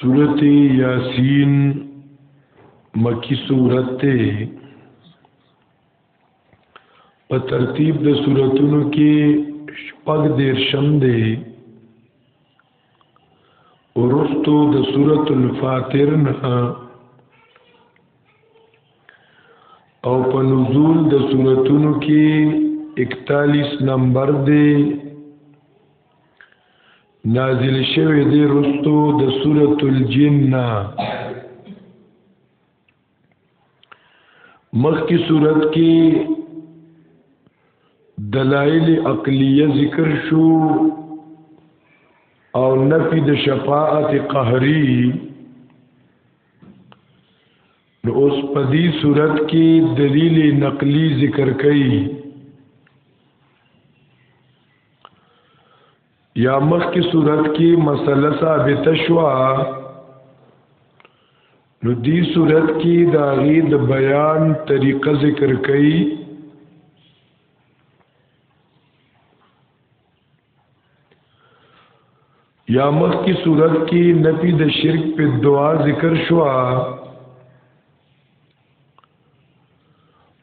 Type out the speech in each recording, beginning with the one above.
سورت یاسین مکی سورت تے په ترتیب د سوراتونو کې شپږ دیر شم دی ورستو د سورۃ الفاتر نه او په نزول د سوراتونو کې 41 نمبر دی نازل شوی دی رستو د سورۃ الجن مخکی صورت کې دلائل عقلیه ذکر شو او نفی د شفاعت قهری نو اوس په دې صورت کې دلیل نقلی ذکر کړي یا مخ کی صورت کی مسله ثابت شوا نو دی صورت کی دا غید بیان طریقه ذکر کئی یا مخ کی صورت کی نفی د شرک په دعا ذکر شوا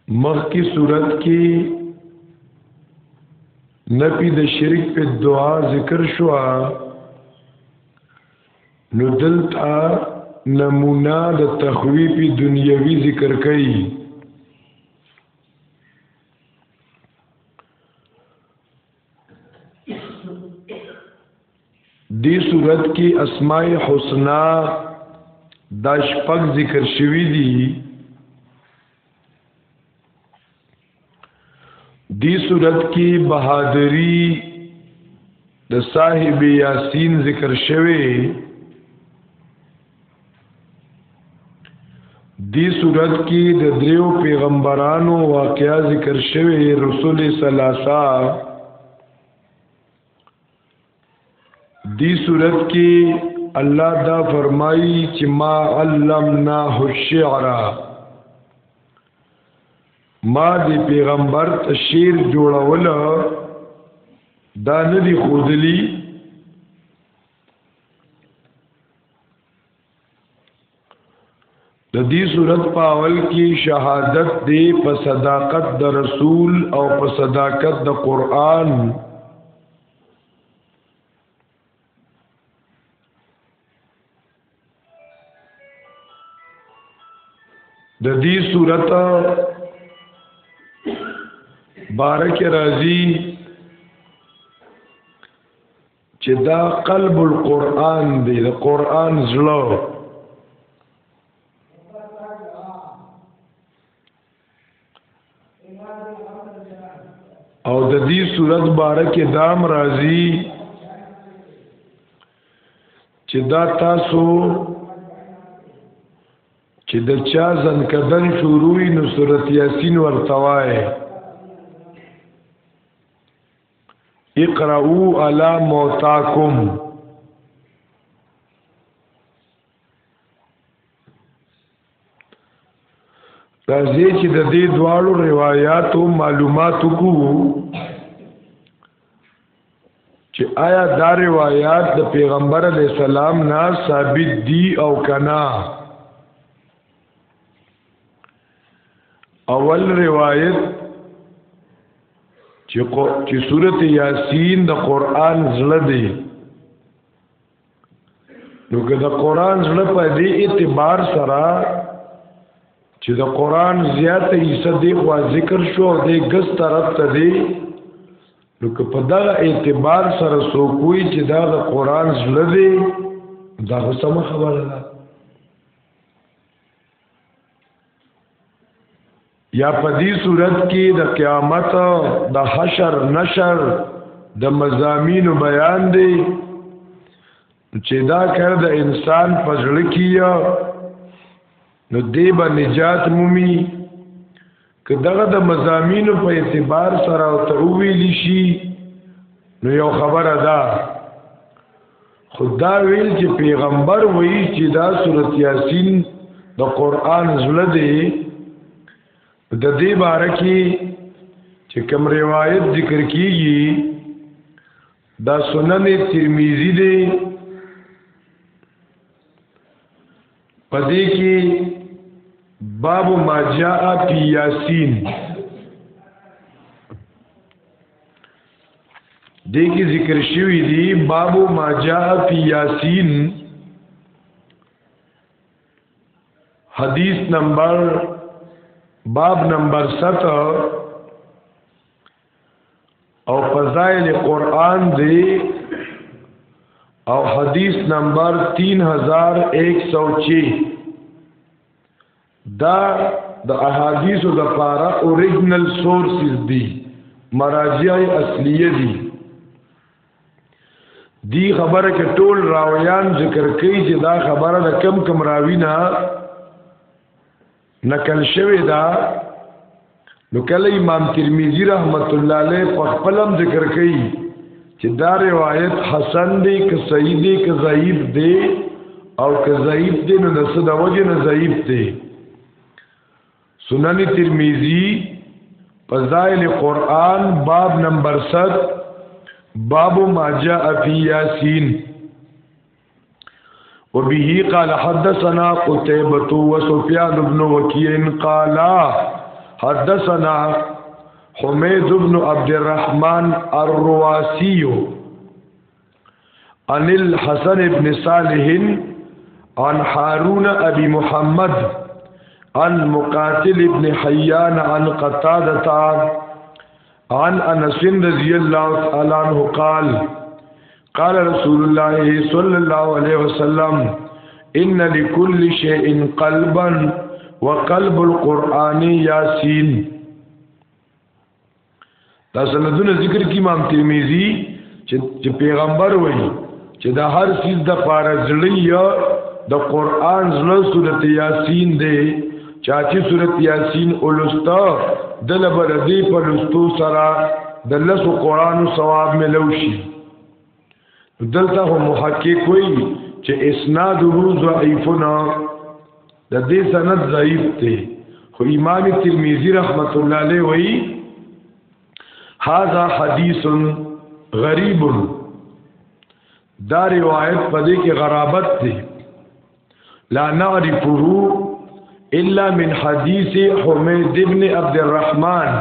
مخ کی صورت کی نپی د شرک په دعا ذکر شو نو دلتا نمونه د تخویف دنیوي ذکر کړي دی صورت کې اسماء حسنا دا شپږ ذکر شوی دی دی صورت کې بہادری د صاحب یاسین ذکر شوی دی صورت کې د دریو پیغمبرانو واقعا ذکر شوی رسول ثلاثه دی صورت کې الله دا فرمایي چې ما علمنا الشعر ما دی پیغمبر ته شعر جوړول دا نه دی خودلی د دې صورت په اول کې شهادت دی په صداقت د رسول او په صداقت د قران د دې صورت بارک راضی چې دا قلب القرآن دی د قرآن زړه او د دې صورت باره کې دام راځي چې دا تاسو چې د چا ځن کدن شروع نو صورت یاسین ورتوای اقرأو علا موتاکم راځي چې د دې دواړو روایتو معلومات کو چې آیا دا روایت د پیغمبر علی السلام نه ثابت دي او کنا اول روایت چې چې سورته یاسین د قران زړه دی نو که د قران زړه په دې اعتبار سره چې د قران زیاته حصہ دی خو ذکر شو د ګس طرف ته دی نو که په دغه اعتبار سره سو کوی چې دا د قران زړه دی دا سم خبره ده یا په دې صورت کې د قیامت د حشر نشر د مزامین بیان دی چې دا کړ د انسان پزړ کیه نو دی به نجات مومي که دغه د مزامینو په اعتبار سره او ته ویل شي نو یو خبره ده خدا ویل چې پیغمبر وایي چې دا سورۃ یاسین د قران زله دی د دې باره کې چې کوم روایت ذکر کیږي دا سنن ترمذی دی پدې کې باب ما جاء فی یاسین دې کې ذکر شوی دی باب ما جاء فی یاسین حدیث نمبر باب نمبر 7 او فضائل قرآن دی او حدیث نمبر 3106 دا د احادیثو د پارا اوریجنل سورسز دی مراجع اصلیه دی دی خبره کې ټول راویان ذکر کوي چې دا خبره د کم کم راوی نه نقل شوی دا نو کله امام ترمذی رحمت الله علیه په خپلم ذکر کوي چې دا روایت حسن دی که صحیح دی که ضعیف دی او که ضعیف دی نو د څه د وجه نه ضعیف دی سنن ترمذی فضائل قرآن باب نمبر 7 باب ما جاء فی یاسین وبه قال حدثنا قتيبة وسفيان بن وكيع قال حدثنا حميد بن عبد الرحمن الرواسي عن الحسن بن صالح عن هارون ابي محمد عن مقاتل بن حيان عن قتادة عن انس رضي الله تعالى عنه قال قال رسول الله صلى الله عليه وسلم ان لكل شيء قلبا وقلب القرآن ياسين دا سندونه ذکر کی امام ترمذی چې پیغمبر وایي چې دا هر چیز د فارزړی د قرآن زړه سورته یاسین دی چاچی صورت یاسین اولستا دل بر دی په لستو سره د لسو قران ثواب ملو شي دلته هم محقق وی چې اسناد هو ضعیفنا د دې سند ضعیف دی خو امام ترمذی رحمت الله علیه وی هاذا حدیث غریب دا روایت په دې کې غرابت دی لا نعرفه الا من حديث حميد بن عبد الرحمن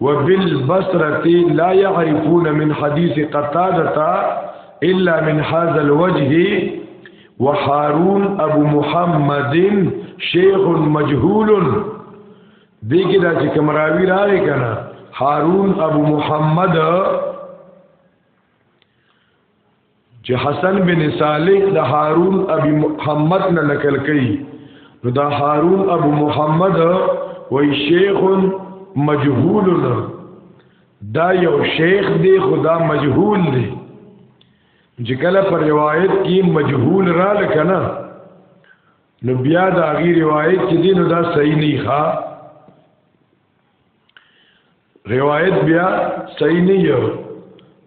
وبالبصرة لا يعرفون من حديث قتادة الا من هذا الوجه وحارون ابو محمد شیخ مجهول دیګه دا چې کمراوی راغی کنه هارون ابو محمد چې حسن بن صالح د هارون ابي محمد نه نقل کړي نو دا هارون ابو محمد وای شیخ مجهول دا یو شیخ دی خدا مجهول دی چې کله پر روایت کې مجهول را لکنه نو بیا دا غي روایت چې دین دا صحیح نه ښه روایت بیا صحیح نه یو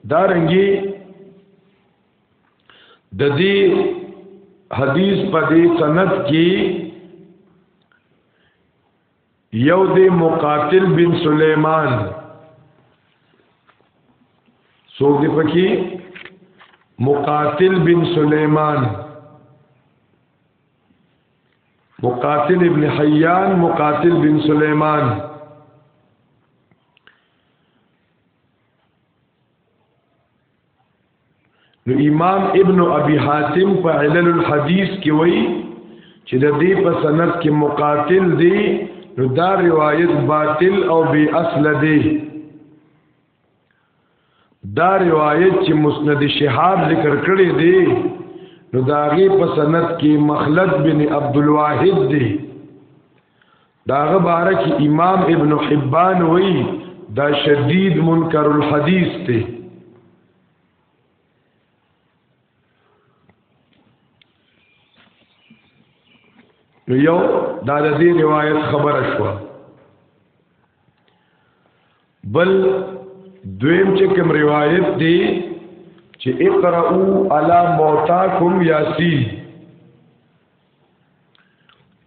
دا رنګي د دې حدیث په دې سند کې یو د مقاتل بن سلیمان څوک دی پکې مقاتل بن سلیمان مقاتل ابن حیان مقاتل بن سلیمان نو امام ابن ابي حاتم په علل الحديث کې وایي چې د دې په سند کې مقاتل دی نو دا روایت باطل او بی اصل دی دا روایت چې مسند شهاب ذکر کړی دی نو داغه په سند کې مخلد بن عبد الواحد دی داغه بارک امام ابن حبان وی دا شدید منکر الحدیث دی نو یو دا د دې روایت خبره شوه بل دویم چې کوم روایت دی چې اقرأو علی موتاکم یاسین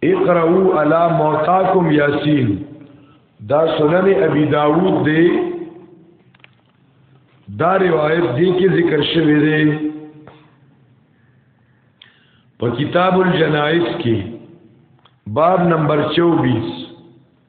اقرأو علی موتاکم یاسین دا سنن ابي داوود دی دا روایت دی کې ذکر شوی دی په کتاب الجنائز کې باب نمبر 24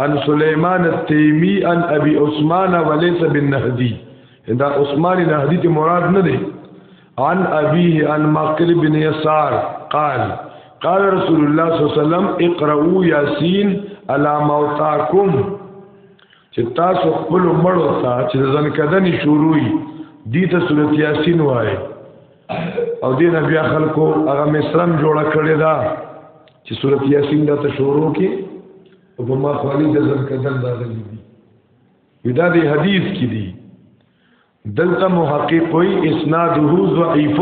ان سليمان التيمي ان ابي عثمان وليس بن نهدي دا عثمان نهدي ته مراد نه دی عن ابيه عن مقل بن يسار قال قال رسول الله صلى الله عليه وسلم اقرؤوا ياسين على موتاكم چې تاسو خپل مړو ته چې ځن کدنې شروعي دي ته سورۃ یاسین وایي او دې نه بیا خلکو هغه مصرم جوړه کړې ده چې سورت یاسین دا ته شروع کې او په ما خوالی د ځن کدن راغلي دي یدا دې حدیث کې دي دلته محقق وي اسناده ضعیف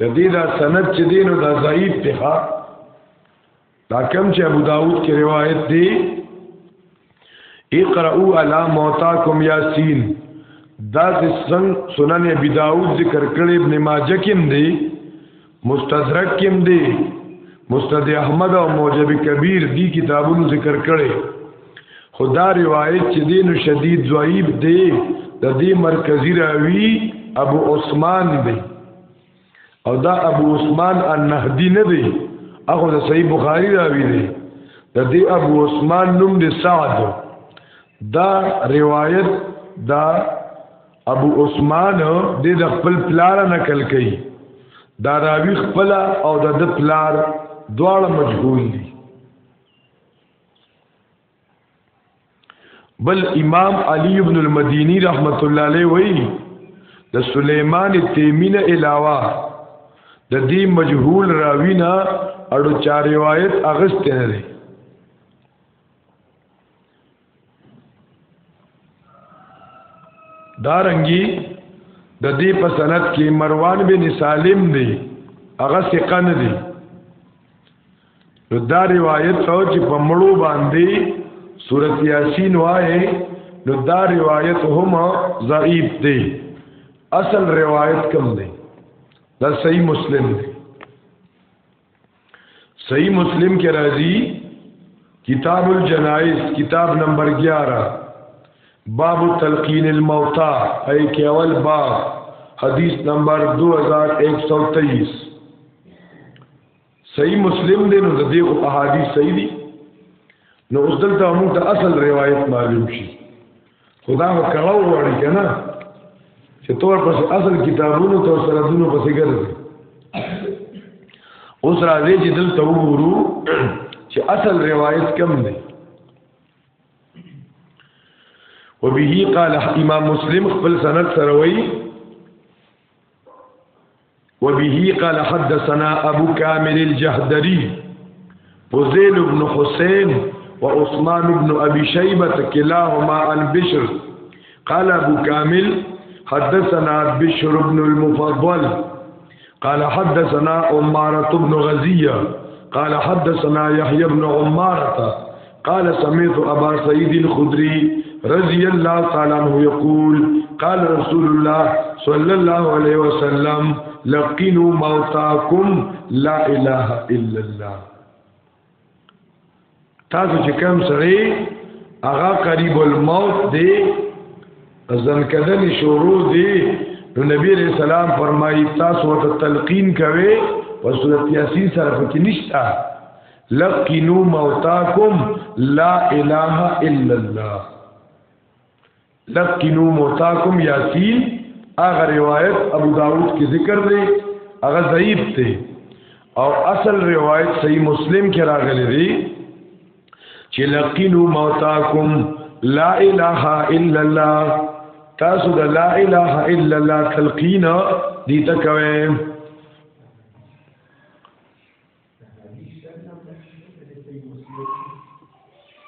د دې دا سند چې دینو دا ضعیف ته دا کوم چې ابو داود کې روایت دی اقرأوا على موتاكم یاسین دا سنگ سنن ابی داود ذکر کړي ابن ماجه کې دی مستدرک کې دی مستد احمد او موجب کبیر دی کتابونو ذکر کړي خدا روایت چې دین شدید ضعیف دی د دې مرکزی راوی ابو عثمان دی او دا ابو عثمان النهدی نه دی هغه د صحیح بخاری راوی دی د دې ابو عثمان نوم دی سعد دا روایت دا ابو عثمان د خپل پلار نقل کړي دا راوی خپل او د پلار دواړه مجهول دي بل امام علی ابن المدینی رحمت الله علیه وی د سلیمان تیمین علاوه د دې مجهول راوینا اړو چا روایت اغست نه دی دارنګي د دې په سند کې مروان بن سالم دی هغه ثقه نه دی نو دا روایت او چې په مړو باندې سورۃ یاسین وایي نو دا روایت هم ضعیف دی اصل روایت کم دی دا صحیح مسلم دی صحیح مسلم کې راځي کتاب الجنائز کتاب نمبر 11 باب تلقین الموتى اي کې اول باب حدیث نمبر 2123 صحیح مسلم دی نو د دې او احادیث صحیح دي نو اوس دلته موږ ته اصل روایت معلوم شي خدا هو کړه وړي کنه چې تور پس اصل کتابونو تور سره دونو پسې ګرځي اوس راځي چې دلته وګورو چې اصل روایت کم دی وبه قال امام مسلم خپل سند سره وایي وبه قال حدثنا ابو كامل الجهدري فوزيل بن حسين وعثمان بن أبي شيبة كلاهما عن بشر قال أبو كامل حدثنا بشر بن المفضل قال حدثنا عمارة بن غزية قال حدثنا يحيى بن عمارة قال سمعت ابا سعيد الخدري رضي الله تعالى عنه يقول قال رسول الله صلى الله عليه وسلم لقنوا موتاكم لا اله الا الله تاسو چې کوم سړی هغه قریب الموت دی ځن کدن شروع دی نو نبی علیہ السلام فرمایي تاسو ته تلقین کوي په صورت یاسین سره پکې نشته لقنو موتاکم لا اله الا الله لقنو موتاکم یاسین اغه روایت ابو داود کی ذکر دی اغه ضعیف دی او اصل روایت صحیح مسلم کې راغلی دی چې لقنو موتاکم لا اله الا الله تاسو د لا اله الا الله تلقین دي تکوي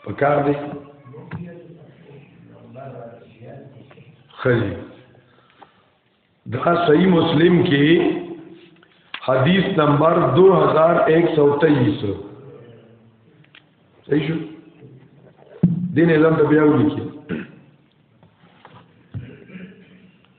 په کار دی خلی دا صحیح مسلم کې حدیث نمبر 2123 صحیح شو دین اعلان ته بیا ولیکي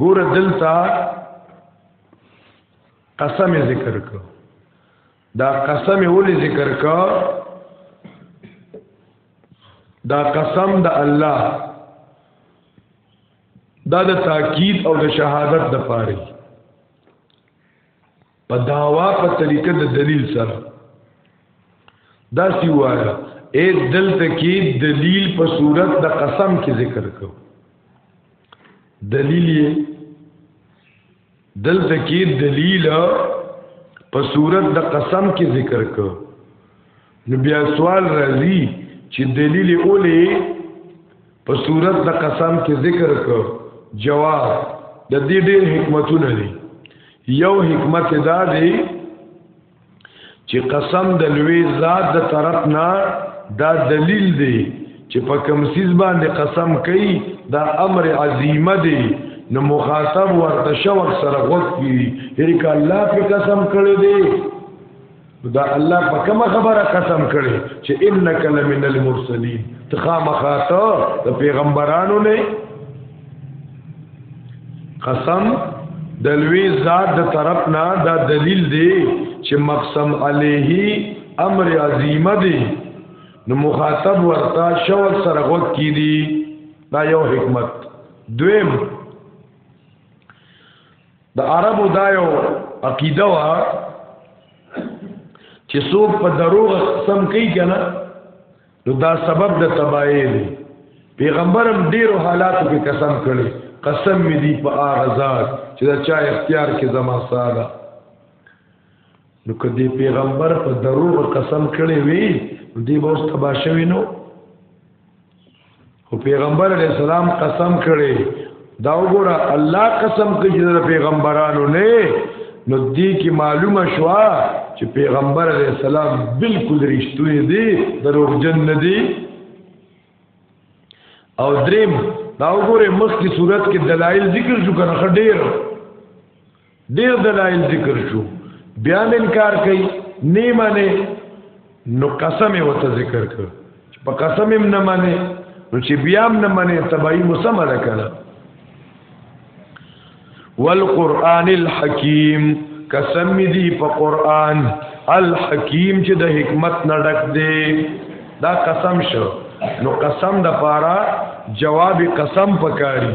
ګور دلتا قسم ذکر کو دا قسم اولی ذکر کو دا قسم د الله دا د تاکید او د شهادت د پاره په داوا په طریقه د دلیل سره دا سی وایا اے دلته کې دلیل په صورت د قسم کې ذکر کو دلیل یې دلته کې دلیل په صورت د قسم کې ذکر کو نو بیا سوال راځي چې دلیل اولې په صورت د قسم کې ذکر کو جواب د دې ډېر حکمتونه دي یو حکمت دا دی چې قسم د لوی ذات د طرف نه دا دلیل دی چې په کوم سیز باندې قسم کوي دا امر عظیمه دی نو مخاطب ورته شوق سره غوږ کی یعنی ک الله په قسم کړی دی دا الله په کومه خبره قسم کړي چې انک لمن المرسلین تخامخا ته د پیغمبرانو نه قسم دلوی ذات د طرف نه دا دلیل دی چې مقسم علیه امر عظیم دی نو مخاطب ورتا شوق سره غوږ کی دی دا یو حکمت دویم د عربو دا یو عقیده وا چې څوک په دروغ قسم کوي کنه نو دا سبب د تباہی دی پیغمبرم ډیرو حالاتو کې قسم کړي قسم می دی په هغه ذات چې دا چا اختیار کې زما ساده نو کدی پیغمبر په دروغ قسم کړي وي دی به اوس تبا شوی نو خو پیغمبر علی السلام قسم کړي دا وګوره الله قسم کوي چې پیغمبرانو نه نو دی کی معلومه شوا چې پیغمبر علی السلام بالکل رښتونی دی دروغ جن نه دی او دریم دا وګوره مخکې صورت کې دلایل ذکر شو کنه ډیر ډیر دلایل ذکر شو بیا انکار کوي نه معنی نو قسم وته ذکر کړ په قسم هم نه معنی نو چې بیا هم نه معنی تبعی مسمه ده کړه والقران الحکیم قسم دی په قران الحکیم چې د حکمت نه ډک دی دا قسم شو نو قسم د پاره جواب قسم پکاري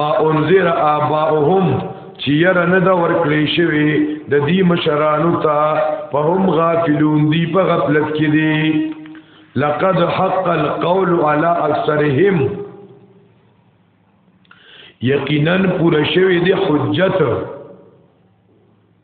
ما انذر آباؤهم چې یره نه دا ورکړې شوی د دې مشرانو ته په هم غافلون دی په غفلت کې دي لقد حق القول على اکثرهم یقینا پوره شوی دی حجت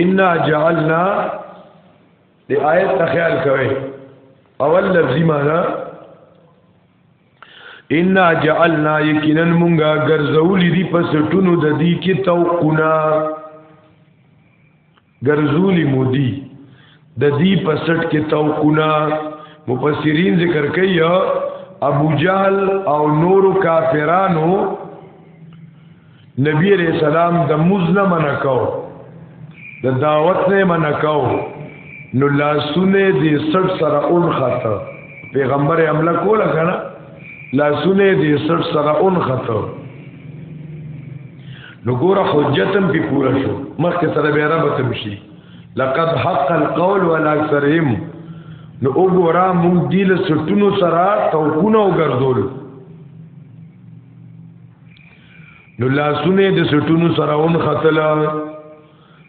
ان جعلنا د آیت ته خیال کوي اول لفظي معنا ان جعلنا یقینا مونږه ګرځولې دي پس ټونو د دې کې توقنا ګرځولې مودي د دې په سټ کې توقنا مفسرین ذکر کوي ابو جهل او نورو کافرانو نبی علیہ السلام د مزنه منکاو د دعوت نه منکاو نو لاسونه دې سر سره اون خطه پیغمبر عمله کوله کنه لاسونه دې سر سره اون خطه نو ګوره حجتم په پورا شو مخکې سره به رب تمشي لقد حق القول ولا اکثرهم نو وګورا مونږ دی له سټونو سره توکونه وګرځول نو لاسونه د سټونو سره اون خطل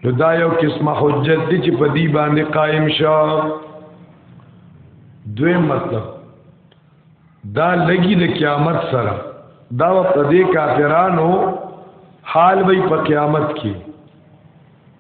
نو دا یو قسمه حجت دی چې په دی باندې قائم شو دوی مطلب دا لګي د قیامت سره دا په دې کافرانو حال وي په قیامت کې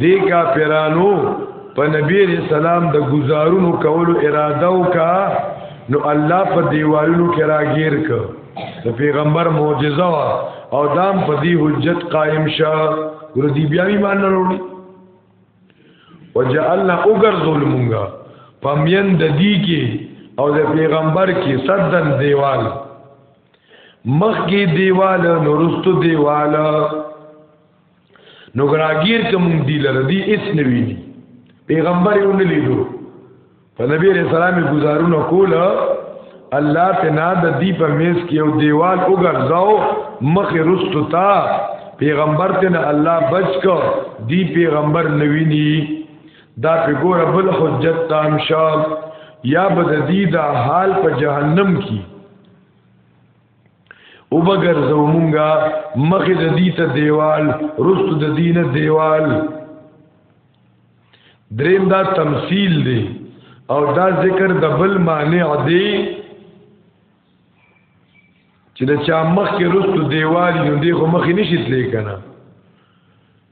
دی کافرانو په نبی رسول الله د گزارونو کولو اراده وکا نو الله په دیوالونو کې راګیر ک د پیغمبر معجزه وا او دام په دی حجت قائم شه ور دی بیا ایمان نه وروړي وجعلنا اوګر ظلمونګه پمین د دی کې او د پیغمبر کې صدن دیوال مخ کې دیوال نورستو دیوال نو ګراګیر ته مونږ دی لره دی اس نه وی دی پیغمبر یې ونه لیدو په نبی رسول الله گزارونه کول الله تنا د دی په میز کې یو دیوال وګرځاو مخ رستو تا پیغمبر ته نه الله بچ کو دی پیغمبر نوینی دا په ګوره بل حجت تام شاه یا بددی دا حال په جهنم کې او بغیر زمونږه مخې د دې ته دیوال رست د دین دیوال دریم دا تمثيل دی او دا ذکر د بل معنی دی چې د چا مخ کې رست دیوال نو دی خو مخې نشي تلې کنه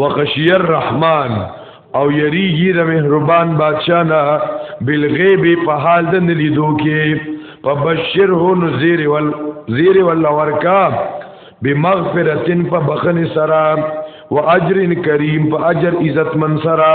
وخشی الرحمن او یریږي د مهربان بادشاہ نه بالغیب په حال د نلیدو کې فبشره نذیر ول زیر ول ورکا بمغفرتن په بخنه سرا واجر کریم په اجر عزت من سرا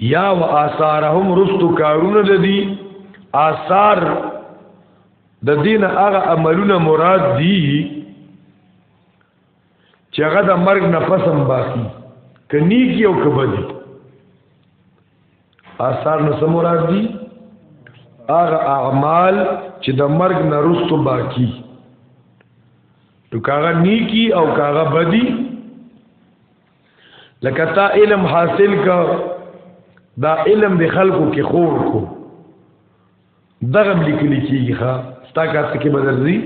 یا و آثارهم رستو کارونه د دي آثار د دین هغه عملونه مراد دي چې هغه د مرګ نه پسم باقی کني کی او کبدي آثار نو سم مراد دي هغه اعمال چې د مرګ نه رستو باقی نو کاغه نیکی او کاغه بدی لکه تا علم حاصل کا دا علم د خلکو کې خور کو دغه لیکل کیږي ها ستا کاته کې بدل دی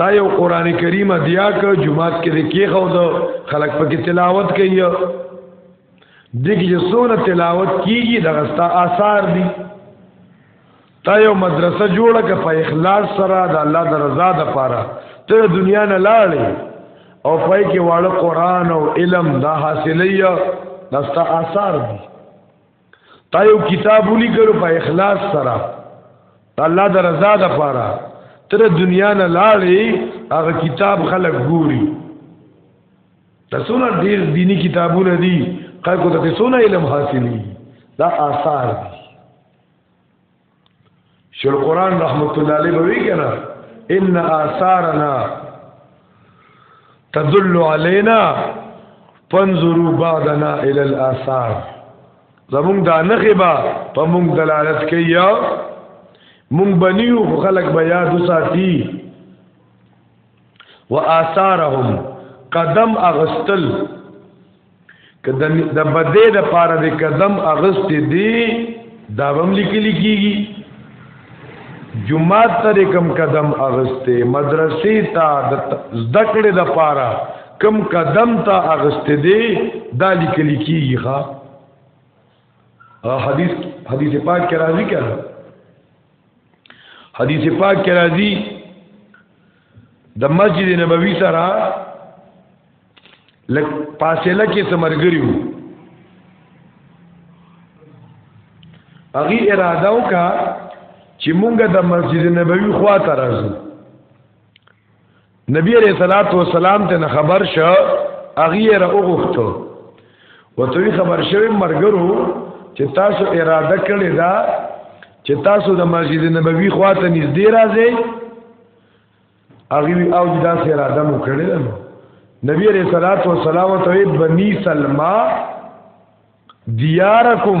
تا یو قران کریم دیا ک جمعات کې د کې خو د خلک پکې تلاوت کوي دغه چې سونه تلاوت کیږي دغه ستا آثار دي تا یو مدرسه جوړه که په اخلاص سره د الله د رضا د پاره ته دنیا نه لاړې او پای کې واړه قران او علم دا حاصلې دستا آثار دي تا یو کتاب ولیکلو په اخلاص سره د الله د رضا د پاره تر دنیا نه لاړې هغه کتاب خلک ګوري تاسوونه ډیر دینی کتابونه دي خلکو ته تاسوونه علم حاصلې دا آثار دي شیخ القران رحمت الله علیه وی کنا ان آثارنا تدل علينا فانظروا بعدنا الى الاثار زمون دا نخې با په مونږ دلالت کوي مونږ بنیو خلک بیا د ساتي واثارهم قدم اغستل کدم د بده د پاره د قدم اغست دی دا هم لیکل کیږي جمعه تر کم قدم اغسته مدرسې ته د ذکر د پاره کم قدم ته اغسته دی دا لیکل کیږي ها حدیث حدیث پاک کې راځي کړه حدیث پاک کې راځي د مسجد نبوي سره لک فاصله کې سمرګری وو اغي اراده وکا چې مونږه د مسجد نبوي خوا ته راځو نبی عليه الصلاه والسلام ته خبر شو اغي را وغوښتو وتوی خبر شوی مرګرو چې تاسو اراده کړې ده چې تاسو د مسجد نبوي خواته نږدې راځئ هغه او دا سره اراده مو کړې ده نبی عليه الصلاه والسلام ته بني سلمہ دیارکم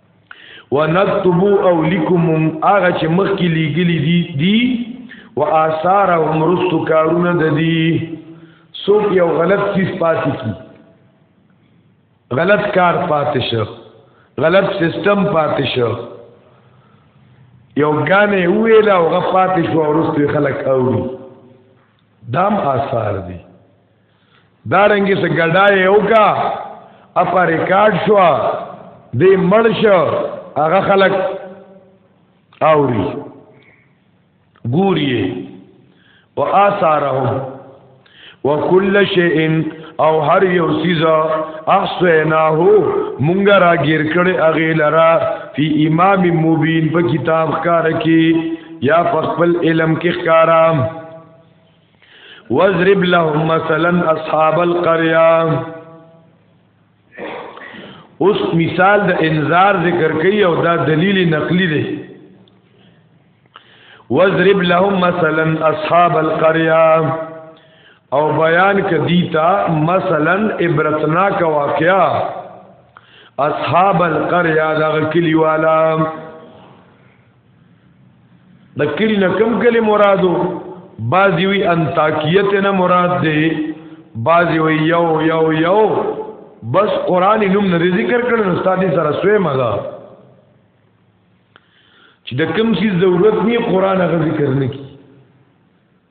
ونكتب او لكم هغه چې مخکې لګلي دي دي واثارهم رست کارونه د دي سوق یو غلط چیز پاتې کی غلط کار پاتې شو غلط سیستم پاتې شو یو غانه ویل او غفات شو ورستي خلک اوري دام آثار دي دارنګي څه ګډای یو کا اپا ریکارډ شو دی مړ شو هغه خلک اوري ګوري او آثارهم وکل شیء او هر یو سیزا احسناه مونږ را گیر کړي اغه لرا فی امام مبین په کتاب کار کې یا په خپل علم کې ښکارام وضرب لهم مثلا اصحاب القريه اوس مثال د انذار ذکر کوي او دا دلیل نقلی دی وضرب لهم مثلا اصحاب القريه او بیان کدیتا مثلا عبرتناک واقعا اصحاب القريه دا کلی والا د کلی نه کم کلی مرادو بعضی وی انتاکیت نه مراد دی بعضی وی یو یو یو بس قران نوم نه ذکر کړل نو استاد سره سوې مګه چې د کم شي ضرورت نه قران غو ذکر نه کی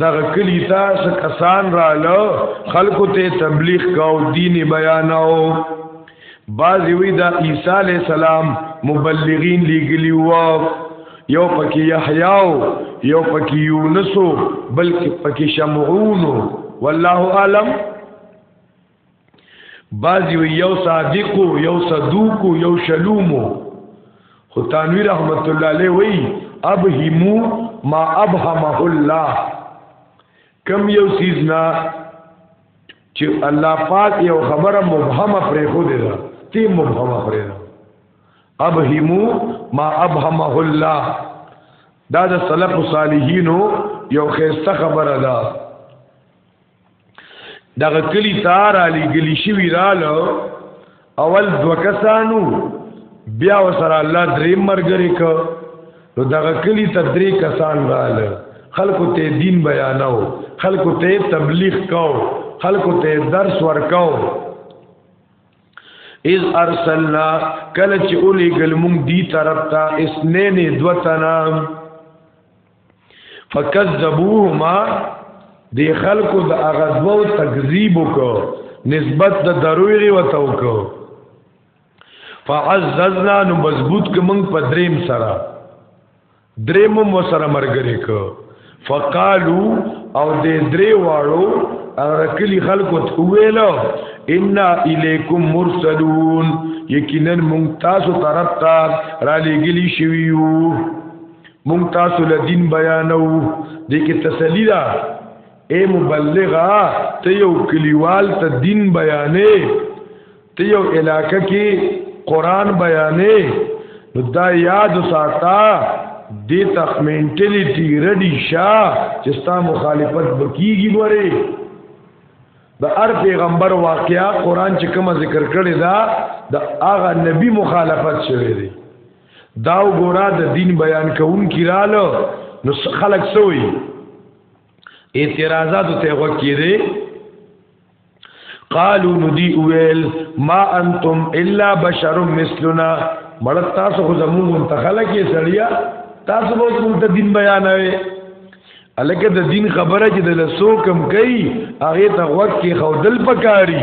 دغه کلی تاسو کسان را لو خلکو ته تبلیغ کاو دین بیاناو باز وی دا عیسی علی السلام مبلغین لګلی و یو پکې یحیاو یو پکې یونسو بلکې پکې شمعون والله عالم بعضی وی یو صادقو یو صدوقو یو شلومو خو تانوی رحمت الله علیه وی ابهمو ما ابهمه الله کم یو سیز نه چې الله پاک یو خبره مبهمه پرې خو دې ده تی مبهمه پرې ده ابهمو ما ابهمه الله دا د سلف صالحینو یو خیسته خبره ده دغه کلی تار علی ګلی شوی رالو اول دو کسانو بیا وسره الله درې مرګري کو نو دغه کلی ته درې کسان رااله خلکو ته دین بیانو خلکو ته تبلیغ کو خلکو ته درس ورکاو اذ ارسلنا کله چې اولی ګل مونږ دی طرف ته اسنین دوتنا فکذبوهما دی خلکو د هغه دوو تکذیب وکړو نسبت د دروغ و توکو فعززنا نو مضبوط ک موږ په دریم سره دریم مو سره مرګری ک فقالو او دې درې واړو رکلی خلکو ته ویلو ان الیکم مرسلون یقینا مونږ تاسو طرف ته را لېګلی شویو مونږ تاسو له دین بیانو دې کې تسلی ده اے مبلغا ته یو کلیوال ته دین بیانې ته یو علاقې کې قران بیانې نو دا یاد ساته دې تخمنټلیټی رډی شا چې ستا مخالفت بکیږي ګوره د هر پیغمبر واقعیا قران چې کوم ذکر کړی دا د هغه نبی مخالفت شوی دی دا وګوره د دین بیان کوون کیرالو نو خلک سوی اعتراضات ته وکړي دي قالو ندی اویل ما انتم الا بشر مثلنا مړ تاسو خو زموږ ته خلک یې سړیا تاسو به موږ ته دین بیانوي الکه د دین خبره چې د لسو کم کوي هغه ته وخت کې خودل پکاري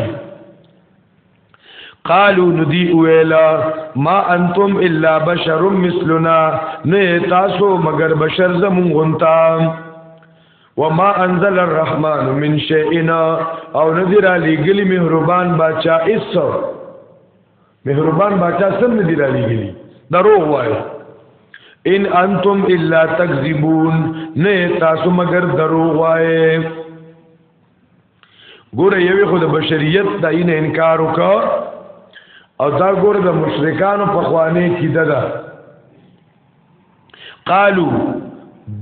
قالو ندی اویلا ما انتم الا بشر مثلنا نه تاسو مگر بشر زمون غنتا وما انزل الرحمن من شئنا او نذر علی گلی مهربان بچا اس مهربان بچا سم نذر علی گلی دروغ وای ان انتم الا تکذبون نه تاسو مگر دروغ وای ګوره یوې خو د بشریت د این انکار وکړ او دا ګوره د مشرکانو په خوانې کې ده ده قالو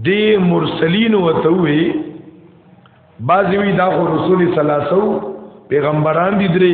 دی مرسلین وتوي بعضی وی دا خو رسول ثلاثه پیغمبران دي درې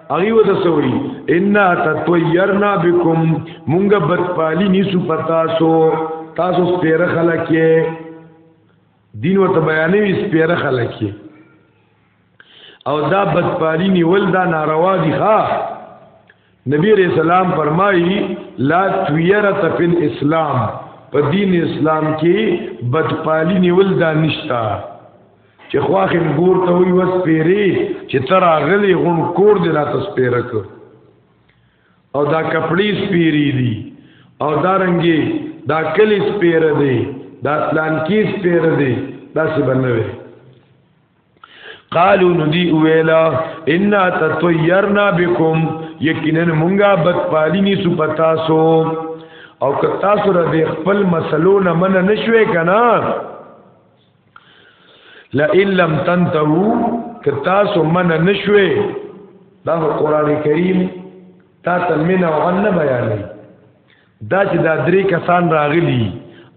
هغه وته سوي ان تطيرنا بكم مونږه بدپالي نيسو پتا سو تاسو سپيره خلک دین وته بیانوي سپيره خلک او دا بدپالي نیول دا ناروا دي ښا نبی رسول الله فرمایي لا طيرت في الاسلام په دین اسلام کې بدپالی نیول دا نشتا چې خواخې ګور ته وي وس پیری چې تر اغلی غون کور دی را تسپیره کو او دا کپړې سپیری دي او دا رنګي دا کلی سپیره دی دا پلان کې سپیره دی دا څه بنوي قالو ندی ویلا ان تطیرنا بكم یقینا مونږه بدپالی ني سو پتا سو او که تاسو را دې خپل مسلو نه من نشوي کنه لئن لم تنتهو که تاسو من نشوي دا قران کریم تا ته من او ان بیانې دا چې دا درې کسان راغلي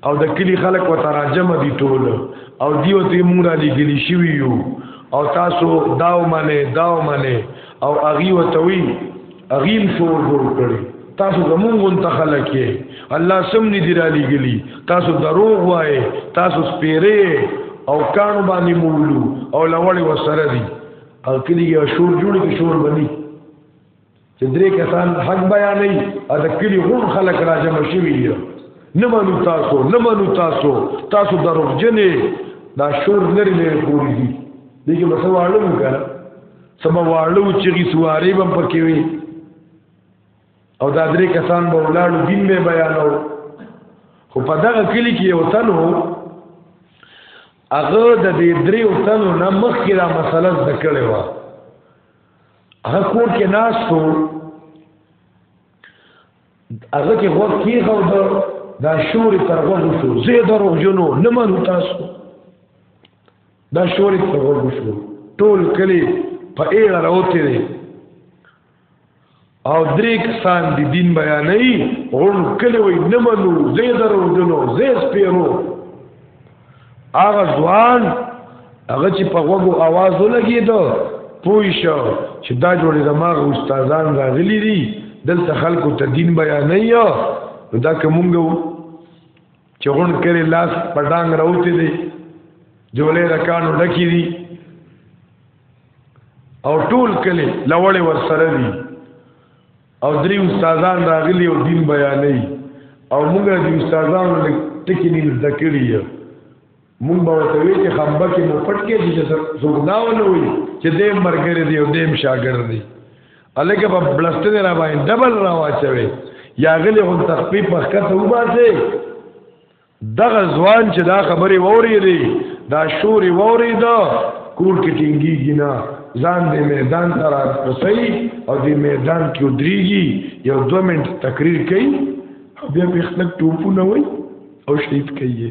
او د کلی خلک و تراجم دي ټول او دیو ته مونږ را لګلی شوی یو او تاسو داو منه داو منه او اغي وتوي اغیم شور جوړ کړی تاسو زمونږ غونته خلک یې الله سم نه دی را لګلی تاسو دروغ وای تاسو سپیره او کان باندې مولو او لوړې وسره دي او کلی یو شور جوړ کی شور بنی چې درې کسان حق بیانې او د کلی غون خلک راځم شي وی نه منو تاسو نه منو تاسو تاسو دروغ جنې دا شور لري لري پوری دي دغه مسواړو کړه سبا واړو چې سوارې بم پکې وي او دا درې کسان به ولاړو دین به بیانو خو په دغه کلی کې یو تن وو هغه د دې درې تنو نه مخکې دا مسله زده کړې و هغه کور کې ناس وو هغه کې وخت کې خو دا شوري تر غوږ شو زه درو جنو نه منو تاسو دا شوري تر غوږ شو ټول کلی په ایړه راوته او درې کسان د دین بیانې غون کله وي نه منو زه درو جنو زه سپیرو هغه ځوان هغه چې په وګو आवाज ولګیدو پوي شو چې دا جوړې دماغ استادان راغلي دي دلته خلکو ته دین بیانې یو دا کومګو چې غون کړي لاس پټانګ راوته دي جولې رکانو ډکی دي او ټول کلی لوړې ور سره دي او درې استادان راغلي او دین بیانې او موږ د استادانو ټکی نه زده کړی موږ به ته وی چې خمبه کې مو پټ کې چې څوک دا ونه وي چې دې مرګره دی او دې شاګرد دی الګه په بلستر را باندې ډبل را واچوي یا غلی هم تخفیف مخکته وباسي دغه ځوان چې دا خبرې ووري دی دا شوري ووري دا کور کې ټینګیږي نه ځان دې میدان ته راځي او دې میدان کې ودریږي یو دو منټ تقریر کوي بیا په خپل ټوپونه وای او شهید کوي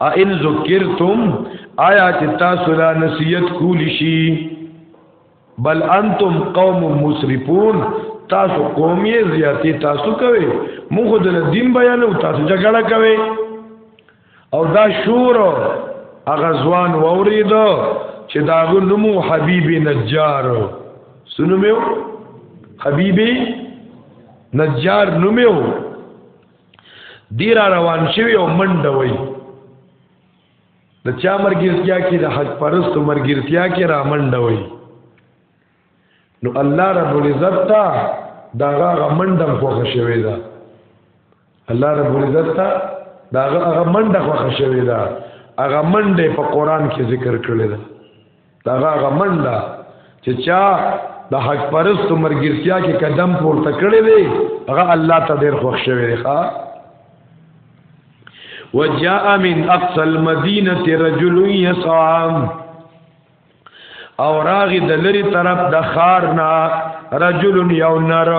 ان ذکرتم آیا چې تاسو لا نصیحت کولی شي بل انتم قوم مسرفون تاسو قوم یې زیاتی تاسو کوي موږ د دین بیان او تاسو جګړه کوي او دا شور هغه ځوان وورید چې داغه نومو حبیب نجار سنو میو حبیب نجار نومیو دیر روان شوی او منډه وای د چا مرګرتیا کې د حق پرست مرګرتیا کې را منډه وای نو الله رب العزت تا داغه غمندم خوښ شوی دا الله رب العزت تا داغه غمنده خوښ شوی دا هغه منډه په قران کې ذکر کړل دا دغه غمنده چې چا د حق پرست مرګرتیا کې قدم پورته کړی دی هغه الله ته ډیر خوښ شوی دی ښا وجاء من اقصى المدينه رجل يسعى او راغی د لری طرف د خار نه رجل یو نر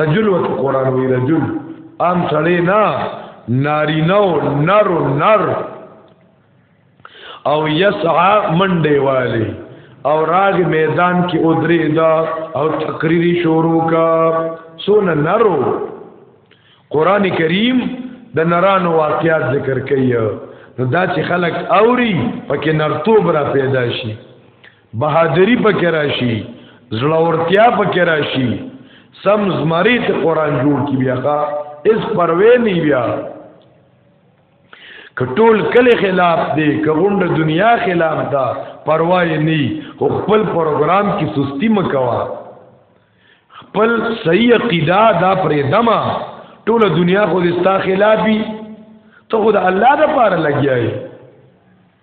رجل وت قران وی رجل عام سړی نه نارینه نر نر او یسعا منډه والی او راغ میدان کې ادری دا او تقریری شروع کا سونه نرو قران کریم د نرانو واقعات ذکر کوي نو دا چې خلک اوري پکې نرتوب را پیدا شي بهادری پکې راشي زړورتیا پکې راشي سم زمری ته قران جوړ کی بیا کا اس پروي نه بیا کټول کله خلاف دی کغوند دنیا خلاف دا پروا نه او خپل پروګرام کې سستی مکوا خپل صحیح عقیده دا پرې دما ټول دنیا خو دستا خلافي ته خو د الله د پاره لګیای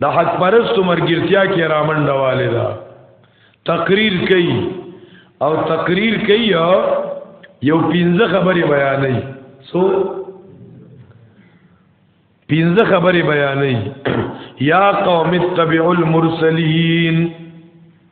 د حق پرستو مرګرتیا کې رامنډه والي دا تقریر کوي او تقریر کوي یو پنځه خبرې بیانې سو پنځه خبرې بیانې یا قوم اتبعوا المرسلین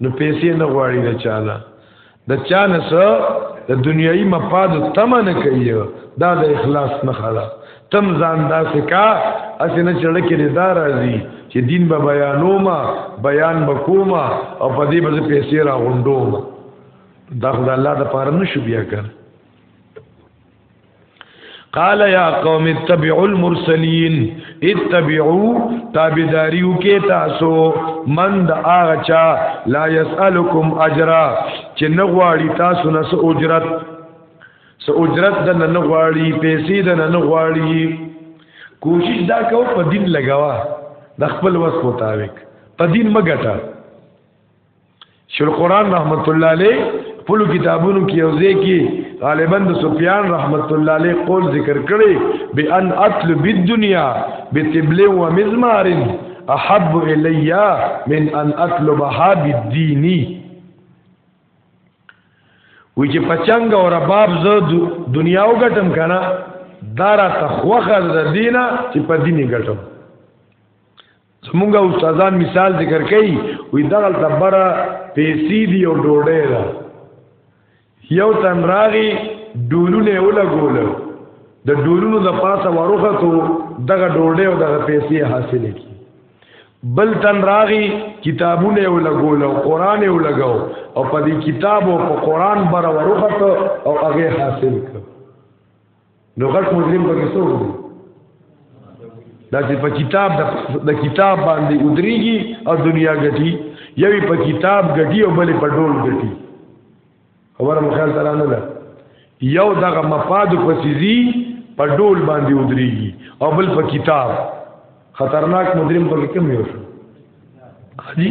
نو پیسې نه غواړي د چانه د چانه سره د دنیایي مفاد تم نه کوي دا د اخلاص نه خلا تم ځان داسې کا اسې نه چړ کې رضا راځي چې دین به بیانوما بیان بکوما او په دې به پیسې را غونډوما دا خدای الله د پاره نشو بیا کړ قال یا قوم اتبعوا المرسلین اتبعوا تابعداریو کې تاسو من د هغه چا لا یسالکم اجرا چې نه غواړي تاسو نه سو اجرت سو اجرت د نه غواړي پیسې د نه غواړي کوشش دا کو په دین لګاوه د خپل وس مطابق په دین مګټه شیخ القران رحمت الله علیه په کتابونو کې یو ځای کې غالبا د سفیان رحمت الله علیه قول ذکر کړي بان اطلب الدنيا بتبل ومزمار احب الی من ان اطلبها بالدین وی چې پچنګ او رباب زه دنیا وګټم کنه دارا تخوخه د دینه چې په دیني ګټم زمونږ استادان مثال ذکر کوي وي دغه تبره پیسې دی او ډوډۍ ده یو تن راغي ډولونه ولګول د ډولونو د پاسه وروخه کو دغه ډوډۍ او دغه پیسې حاصل کی بل تن راغي کتابونه ولګول او قران ولګاو او په دې کتاب او په قران بر وروخه او هغه حاصل کړ نو غټ مجرم پکې څوک دی دا چې په کتاب د کتاب باندې ودرېږي او دنیا ګټي یوې په کتاب ګټي او بلې په ډول ګټي خبره مو خیال سره نه ده یو دغه مفاد په سيزي په ډول باندې ودرېږي او بل په کتاب خطرناک مجرم پکې کم یو شو حاجی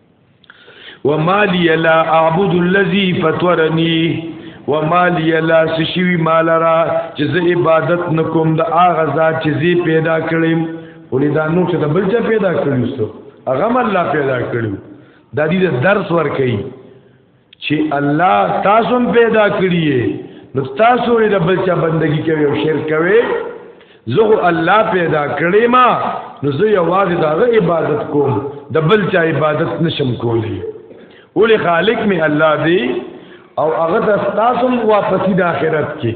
وما لي لا اعبد الذي فطرني وما لي لا سشوي مالرا چې زه عبادت نکوم د اغه ذات چې زی پیدا کړم ولې دا نو چې د بل چا پیدا کړیو سو هغه الله پیدا کړیو د دې درس ور کوي چې الله تاسو پیدا کړی نو تاسو یې د بل چا بندگی کوي او شرک کوي زه الله پیدا کړی ما نو زه یوازې دا عبادت کوم د بل چا عبادت نشم کولی ولې خالق می الله دی او هغه د تاسو واپسی د آخرت کې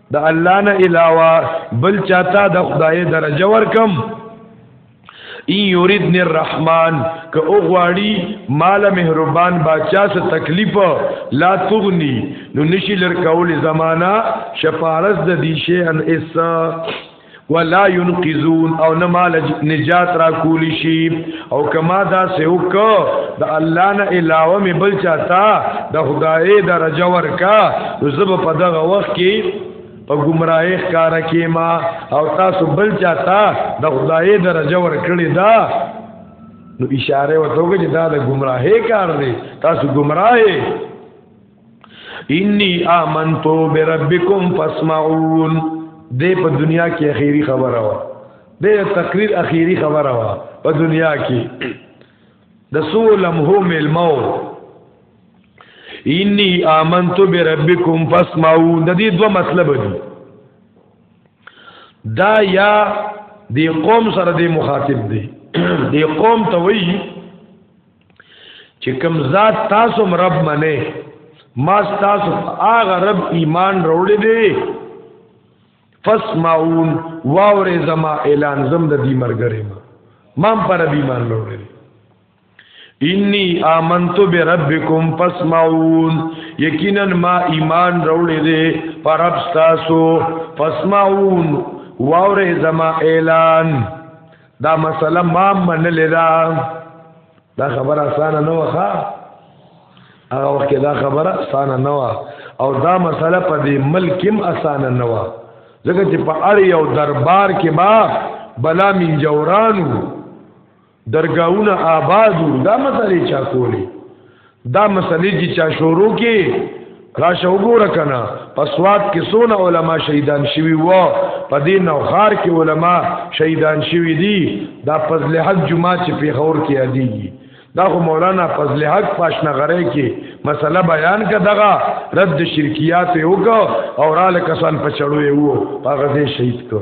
د الله نه علاوه بل چاته د خدای درجه ورکم ای یریدن الرحمن که او غواړي مال مهربان بادشاہ څخه تکلیف لا تغنی نو نشي لر کول زمانہ شفارس د دې شی ان اس ولا ينقذون او نه مال نجات را کولی شي او کما دا سه وک د الله نه علاوه می بل چاته د خدای درجه ورکا زب په دغه وخت کې په گمراهی ښکارا کې ما او تاسو بل چاته د خدای درجه ورکړی دا نو اشاره وته وکړه چې دا د گمراهی کار دی تاسو گمراهی انی آمنتو بربکم فاسمعون دې په دنیا کې اخیری خبره وا دې تقریر اخیری خبره وا په دنیا کې د سو لمحو ملمو انی آمنتو بربکم فاسمعون د دې دوه مطلب دي دا یا دی قوم سره دی مخاطب دی دی قوم ته وی چې کوم ذات تاسو رب منه ما تاسو هغه رب ایمان وروړي دي فسمعون واورې زما اعلان زم د دې مرګره ما مام پر دې ایمان وروړي انی آمنت بربکم فسمعون یقینا ما ایمان وروړي دي پر رب تاسو فسمعون واورې زما اعلان دا مسله ما منلې دا دا خبره اسانه نه وخه هغه وخت کې دا خبره اسانه نه و او دا مسله په دې ملک هم اسانه نه و ځکه چې په اړ یو دربار کې با بلا من جورانو درگاونه آبادو دا مسله چا کولی دا مسلې چې چا شروع کې راشه وګوره کنه پسواد کې سونه علما شهیدان شوی و په دې نوخار کې علما شهیدان شوی دي دا فضل حق جمعه چې په خور کې اديږي دا خو مولانا فضل حق پاشنه غره کې مسله بیان کا دغه رد شرکیات یو کو او را لکسان په چړوې وو هغه دې شهید کو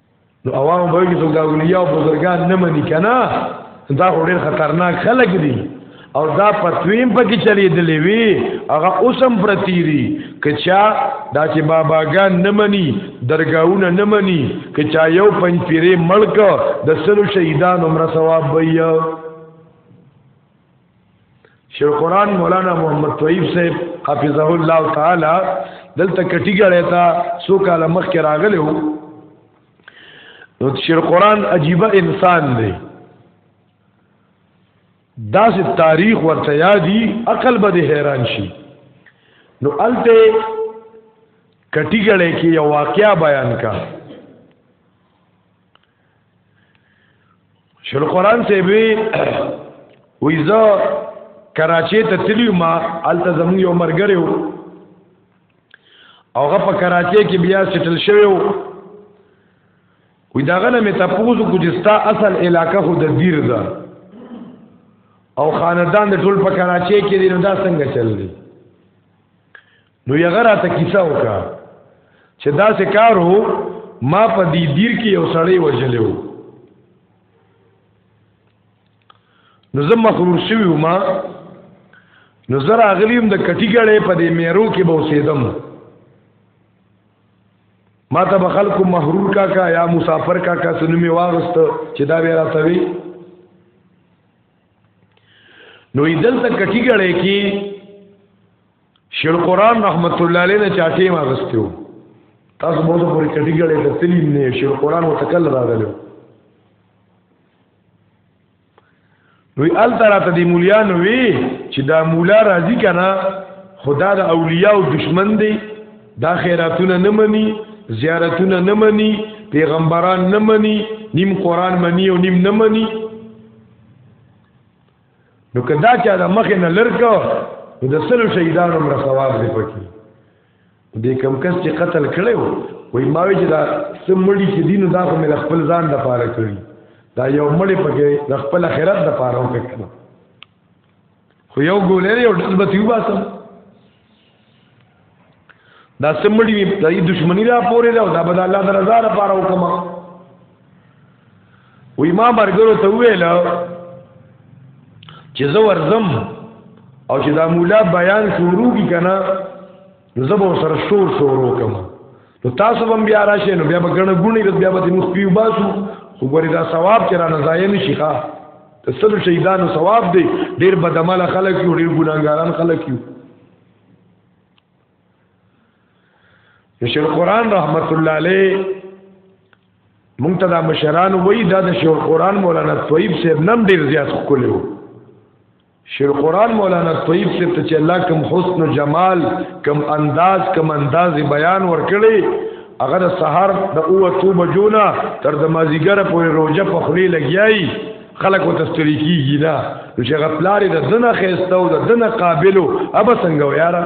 نو عوام به کې څنګه اولیاء او بزرګان نه مني کنه دا ډېر خطرناک خلک دي او دا پتویم پکې چلیدلې وی هغه اوسم پرتیری کچا دا چې باباګان نه مني درگاونه نه مني کچا یو پنځ پیری ملک د سلو شهیدانو مر ثواب وي شیخ قرآن مولانا محمد طیب صاحب حفظه الله تعالی دلته کټی غړی تا سو کال مخ کې راغلی وو نو شیخ قرآن عجیب انسان دی داسې تاریخ ورته یادی عقل به حیران شي نو الته کټی غړی کې یو واقعیا بیان کا شل قران سی وی ویزا کراچی ته تلیو ما الته زمون یو مرګریو اوغه په کراچی کې بیا سټل شویو وی داغه نه مې تاسو کو چې ستا اصل علاقہ خو د دیر ده او خاندان د ټول په کراچی کې دی نو دا څنګه چل دی نو یغه راته کیسه وکا چې دا څه کار هو ما په دې دیر کې یو سړی وجلو نو زه مخرور شوی ما نو زه راغلیم د کټی ګړې په دې میرو کې به اوسېدم ما ته به خلکو محرور کاکا یا مسافر کاکا سنومې واغست چې دا بیا راته وي نو دلته کټی ګړې کې شیخ قران رحمت الله علیه نه چاټي ما غستو تاسو مو ته پوری کټی غړې ته تلی نه شیخ قران متکل راغلو نو ال تر ته دی مولیان وی چې دا مولا راضی کنا خدا د اولیاء او دشمن دی دا خیراتونه نه مني زیارتونه نه مني پیغمبران نه مني نیم قران مني او نیم نه مني نو کدا چا د مخ نه لرکو د سلو شهیدانو مر ثواب دی پکې دې کم کس چې قتل کړو وای ما وی چې دا سمړي چې دینو دا خو مې خپل ځان د پاره کړی دا یو مړی پکې د خپل آخرت د پاره وکړ خو یو ګولې یو ډز به تیوباسم دا سمړي وي د دشمنی را پورې دا دا بد الله درزا را پاره وکما وی ما مرګرو ته ویل چې زه ورزم او چې دا مولا بیان شروع کی کنه زه به سره شور شروع کوم نو تاسو هم بیا راشئ نو بیا به ګڼه ګونی رد بیا به موږ پیو باسو خو ګورې دا ثواب چې را نه ضایع نه شي ښه د سلو شهیدانو ثواب دی ډېر بدعمله خلک یو ډېر ګناهګاران خلک یو شیخ قرآن رحمت الله علیه مونږ ته دا مشران وای دا د شیخ قرآن مولانا طیب صاحب نم ډېر زیات خلک شیر قران مولانا طیب سے ته چې الله کوم حسن او جمال کوم انداز کوم انداز بیان ورکړي هغه د سحر د اوه تو بجونه تر د مازیګر پورې روزه په خلی لګیای خلک وتستری کیږي نه چې هغه پلاری د دنه خېستو د دنه قابلو اب څنګه یاره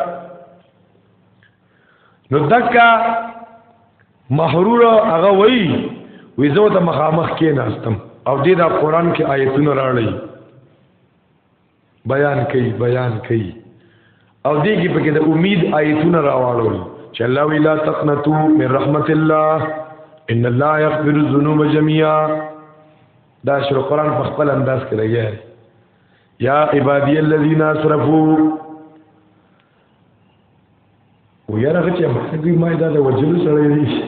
نو دکا محرور هغه وای وې زه ته مخامخ کې ناستم او دې دا قران کې آیتونه راړی بیان کوي بیان کوي او دې کې پکې د امید آیتونه راوړل چې الله ویلا تقنتو من رحمت الله ان الله یغفر الذنوب جميعا دا شر قران په خپل انداز کې راځي یا عبادی الذین اسرفوا ویره چې ما دې ما دا د وجلو سره دي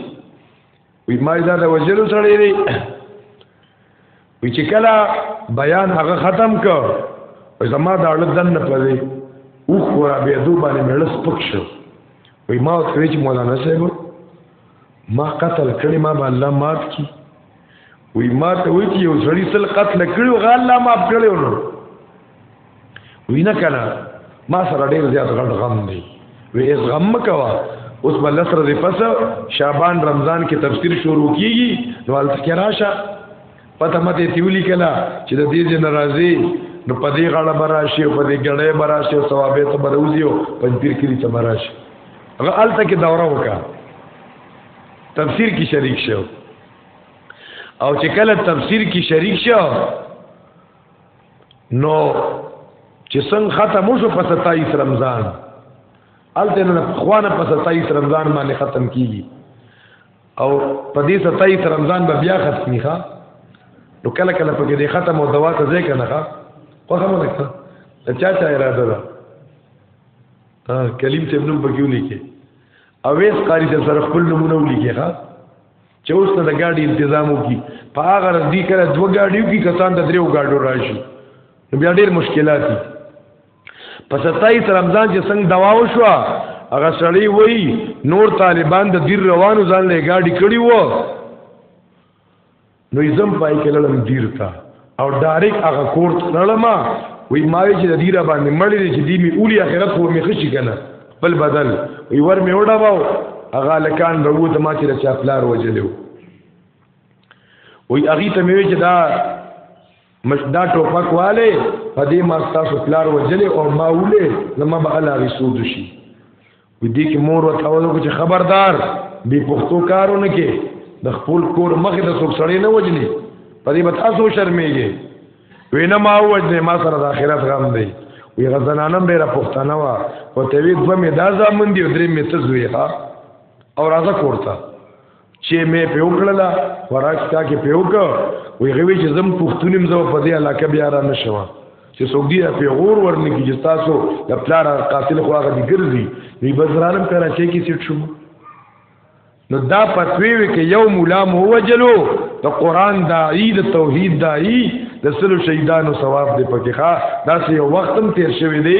وی ما دا د وجلو سره دی وی چې کله بیان هغه ختم ک او زما دا اړه دن نه پدې او خو را به دو باندې مړ سپک شو وی ما او سوي چې مولانا صاحب ما قتل کړي ما به الله مات کی وی ما ته وی چې یو سړی سل قتل کړي غل ما مات کړي ورو وینا کنه ما سره ډیر زیات غړ غم دی وې اس غم مکوا اوس بل سر دې پس شعبان رمضان کې تفسیر شروع کیږي نو الته کې راشه پته مته تیولی کلا چې د دې جن راځي نو په دې غاړه براشي په دې ګړې براشي او ثوابې ته بروزي او پنځیر کې ته براشي هغه الته کې دوره وکا تفسیر کې شریک شو او چې کله تفسیر کې شریک شو نو چې څنګه ختم شو په 27 رمضان الته نه خوانه په 27 رمضان باندې ختم کیږي او په دې 27 رمضان به بیا ختمي ښا نو کله کله په دې ختم او دوا ته ځای کنه ښا خو هم نه ښا چا چا اراده ده ها کلیم ته نوم پکې ولیکي اویس قاری ته سره خپل نمونه ولیکي ښا چې اوس نه د ګاډي تنظیم وکړي په هغه ورځ دی کله دوه ګاډیو کې کسان د دریو ګاډو راشي نو بیا ډېر مشکلات دي په 27 رمضان چې څنګه دوا وشو هغه سړی وای نور طالبان د دیر روانو ځان له ګاډي کړی وو نو یې زم پای کې لړم دیر ته او ډایرک هغه کور تړلم وی ما وی چې د دې را باندې مړی دی چې دې می اولی اخرت خو می خشي کنه بل بدل وی ور می وډا باو هغه لکان وروه ته ما چې د چاپلار وجلو وی هغه ته می چې دا مشدا ټوپک والے په دې ما تاسو پلار وجلې او ما ولې زما به الله رسول شي دې کې مور ورته وایي چې خبردار بي پښتو کارونه کې د خپل کور مخې ته څوک سړی نه وجني په دې به تاسو شرمېږي وینه ما وجنې ما سره د آخرت غم دی وی غزنانم ډېره پښتنه وه ورته وی دوه مې دا زامن دي او درې مې ته زوی ها او راځه کور ته چې مې په وکړله خوراک تا کې په وک وی غوي چې زم پښتونیم زو په دې علاقه بیا را نشوه چې څوک دی په غور ورنه کې چې تاسو د پلار قاتل خو هغه دی ګرځي وی بزرانم کرا چې کې سیټ شوم نو دا پتوی وی کې یو مولا مو وجلو د قران داعی د توحید داعی د سلو شهیدانو ثواب دی پکې ښا دا یو وختم تیر شوی دی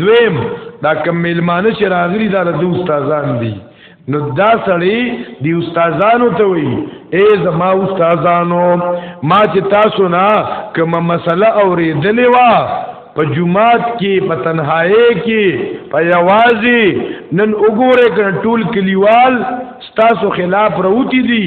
دویم دا کم میلمانه چې راغلي دا د استادان دي نو دا سړی دی استادانو ته وی اے زما استادانو ما چې تاسو نه کومه مسله اورېدلې وا په جمعات کې په تنهایی کې په یوازي نن وګوره کړه ټول کلیوال تاسو خلاف راوتی دي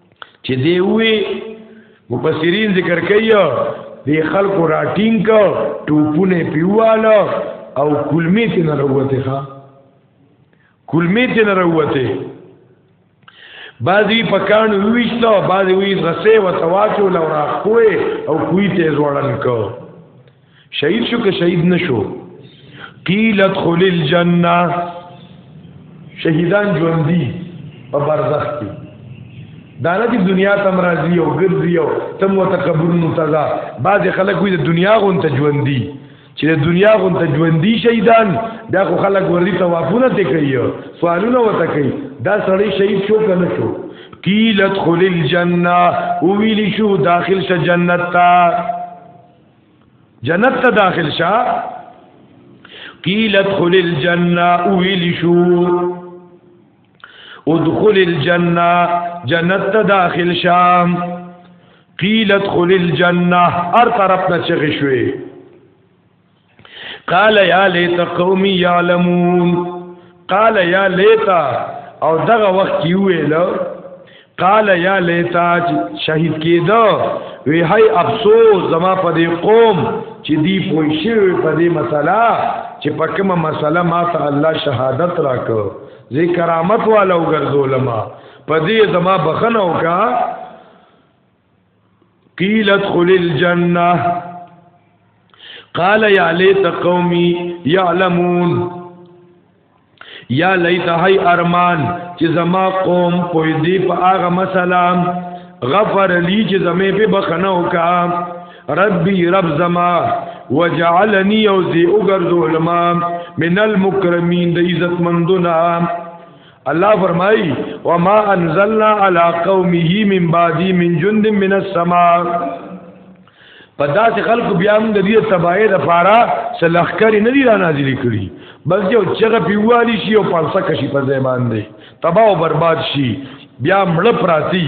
چې دی وی مفسرین ذکر کوي دی خلکو راټینګ کو ټوپونه پیواله او کلمی تی نه وروته ښا کلمی تی نه وروته بعضی پکان ویشتو بعضی وی غسه وتواچو لورا کوی او کوی ته زوړن کو شهید شو که شهید نشو قیل ادخل الجنه شهیدان ژوندۍ په برزخ کې دانه دي دنیا ته مرضی او ګرځي او تم وتکبر متزا بعض خلک وي د دنیا غون ته ژوندۍ چې د دنیا غون ته ژوندۍ شهیدان دا خو خلک ورته توافونه ته کوي سوالونه وته کوي دا سړی شهید شو کنه شو قیل ادخل الجنه او ویلی شو داخل شه جنت ته جنت ته داخل شا قیل ادخل الجنه ویل شو ادخل الجنه جنت ته داخل شا قیل ادخل الجنه هر طرف ته چغې شوې قال یا لیت قومی یعلمون قال یا لیت او دغه وخت یو ویل قال یا لیتا شهید کېدو وی هاي افسوس زما په دې قوم چې دی پوي شوی په دې مسله چې په کومه مسله ما ته الله شهادت راکړ زی کرامت والا وګرځولما په دې زما بخنه وکا قیل ادخل الجنه قال یا لیت قومی یعلمون یا لیت هی ارمان چې زما قوم پوی دی په هغه مسله غفر لی چې زمې په بخنه وکا ربي رب زما وجعلني او زي اوګرځول ما من المکرمين د عزت مندونه الله فرمایي وما انزلنا على قومه من بعد من جند من السماء په داسې خلکو بیا هم د دې تباہی د فارا سلخکری نه دی را نازلی کړی بس یو چغه پیوالی شي او پرسه کشي په ځای باندې تباہ او برباد شي بیا مړ پراتی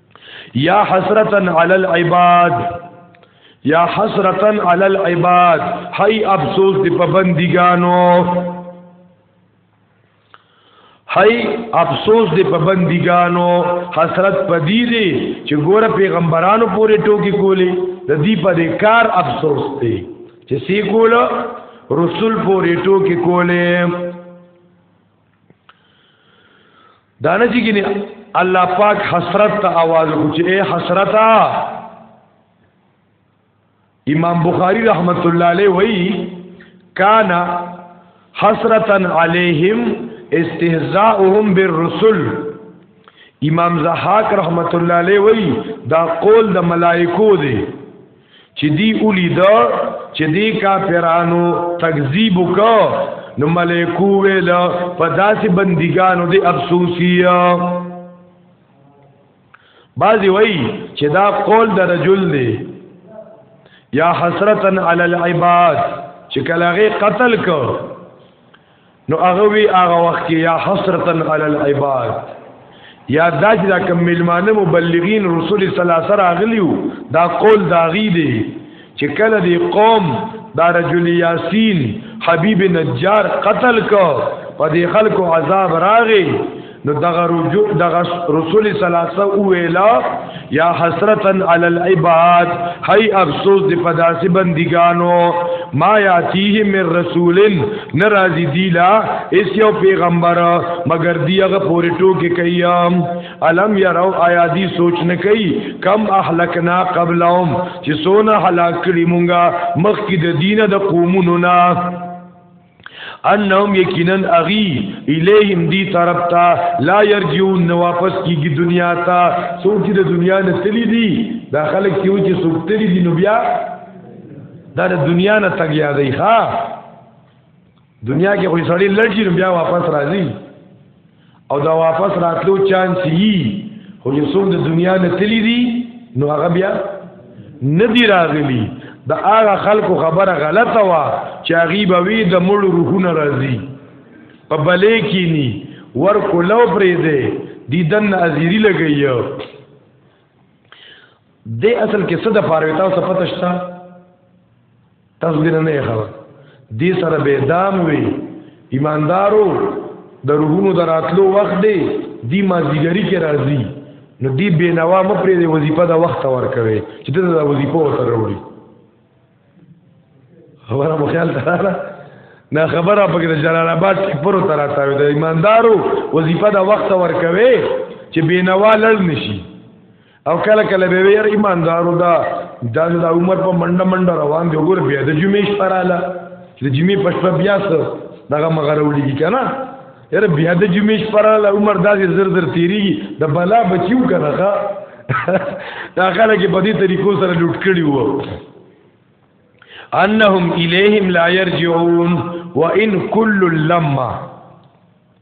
یا حسرتا علی العباد یا حسرتا علی العباد هی افسوس دی په بندګانو هی افسوس دی په بندګانو حسرت پدی دی چې ګوره پیغمبرانو پورې ټوکی کولی د دې په دې کار افسوس دی چې سی کول رسول پورې ټوکی کولی دانه چې ګنې الله پاک حسرت ته आवाज وکړي اے حسرتا امام بخاری رحمت الله علیه وی کانا حسرتا علیہم استهزاؤهم بالرسل امام زحاک رحمت الله علیه وی دا قول د ملائکو دی چې دی اولید چې دی کافرانو تکذیب وکړ نو ملائکو ویل په داسې بندګانو دی افسوسیا بعضی وای چې دا قول د رجل دی یا حسرتن علی العباد چې کله غي قتل کو نو هغه وی هغه وخت کې یا حسرتا علی العباد یا دا چې دا کوم ملمانه مبلغین رسول صلی الله علیه راغلیو دا قول دا غی دی چې کله دی قوم دا رجل یاسین حبیب نجار قتل کو په دې خلکو عذاب راغی نو دغه رجوع دغه رسول ثلاثه اویلا یا حسرتا علی العباد هی افسوس دی پداسی بندگانو ما یاتیه من رسول ناراضی دیلا اس یو پیغمبر مگر دیغه پوری ټوکی کیام علم یرو آیا دی سوچ نه کئ کم اهلکنا قبلهم چې سونه هلاک کړي مونږه مخکې د دینه د قومونو نه انهم یقینا اغي الیهم دی طرف تا لا يرجون نو واپس کیږي دنیا تا څوک چې د دنیا نه تللی دي دا خلک چې وچې څوک تللی دي نو بیا دا د دنیا نه تګ یادې ښا دنیا کې خو سړی لړ شي نو بیا واپس راځي او دا واپس راتلو چانس یي خو چې څوک د دنیا نه تللی دي نو هغه بیا نه دی راغلی د هغه خلکو خبره غلطه وه چې هغوی به وي د مړو روحونه راځي په بلې کینی ورکو لو پرېږدی دی دننه ازیري لګوي د اصل کې څه د پاره تاسو پته شته تصویر نه خبر دې سره به دام وي ایماندارو د روحونو دراتلو وخت دی دی مازیګری کې راځي نو دی بینوا مپرې دی وظیفه دا وخت ور کوي چې دا وظیفه ورته وروړي خبره مو خیال دراله نه خبره پکې د جلال آباد کې پرو تر راځي د ایماندارو وظیفه دا وخت ور کوي چې بینوا لړ نشي او کله کله به ویر ایماندارو دا دا د عمر په منډه منډه روان دی وګور بیا د جمعې شپه رااله چې د جمعې په شپه بیا سره دغه مغرولېږي که نه یاره بیا د جمعې شپه رااله عمر داسې زر زر تېرېږي د بلا بچیو که نه ښه دا خلک په دې طریقو سره لوټ کړي وو انهم الیهم لا یرجعون وان کل لما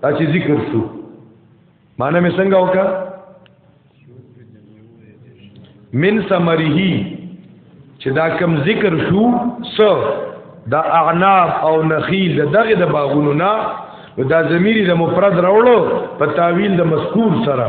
دا چې ذکر شو معنی مې څنګه وکړه من ثمره چې دا کم ذکر شو سو دا اعناب او نخیل دغه د باغونو نه دا زميري د مفرد راوړو په تعویل د مذکور سره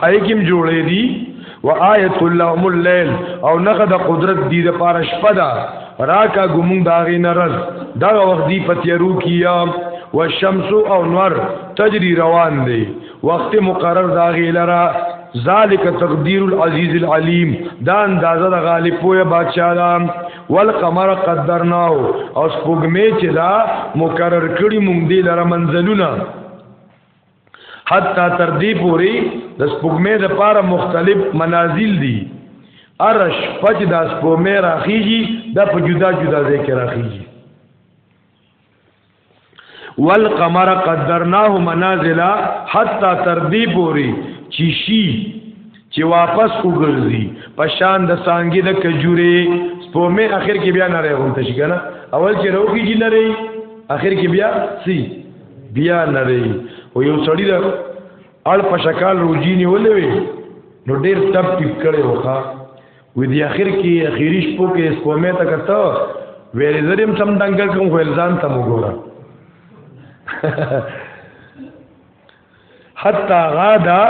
پای کې جوړې دي و آیت اللهم الليل او نغه د قدرت دی د پاره شپه ده راکا ګمون داغې نرز دغه وخت دی پتیرو کیا و شمس او نور تجری روان دی وخت مقرر داغې لرا ذالک تقدیر العزیز العلیم دا اندازه د غالب پوهه بادشاہ دا والقمر قدرناه او سپوږمې چې دا مقرر کړی مونږ دی لره منزلونه حتی تر دې پوري د سپوږمې د پاره مختلف منازل دي ارش پچ د سپوږمې راخیږي د په جدا جدا ځای کې راخیږي والقمر قدرناه منازل حتی تر دې پوري چې شي چې واپس وګرځي په شان د سانګي د کجوري سپومه اخر کې بیا نری غونته شي کنه اول چې روکي جی لري اخر کې بیا سی بیا نری او یو سړی د اړ په شکل روجي نیولې وي نو ډیر ټپ ټپ کړي وخا وې دی اخر کې اخیری شپو کې سپومه تا کته ویلې زریم سم دنګل کوم خو الزام ته وګوره حتا غادا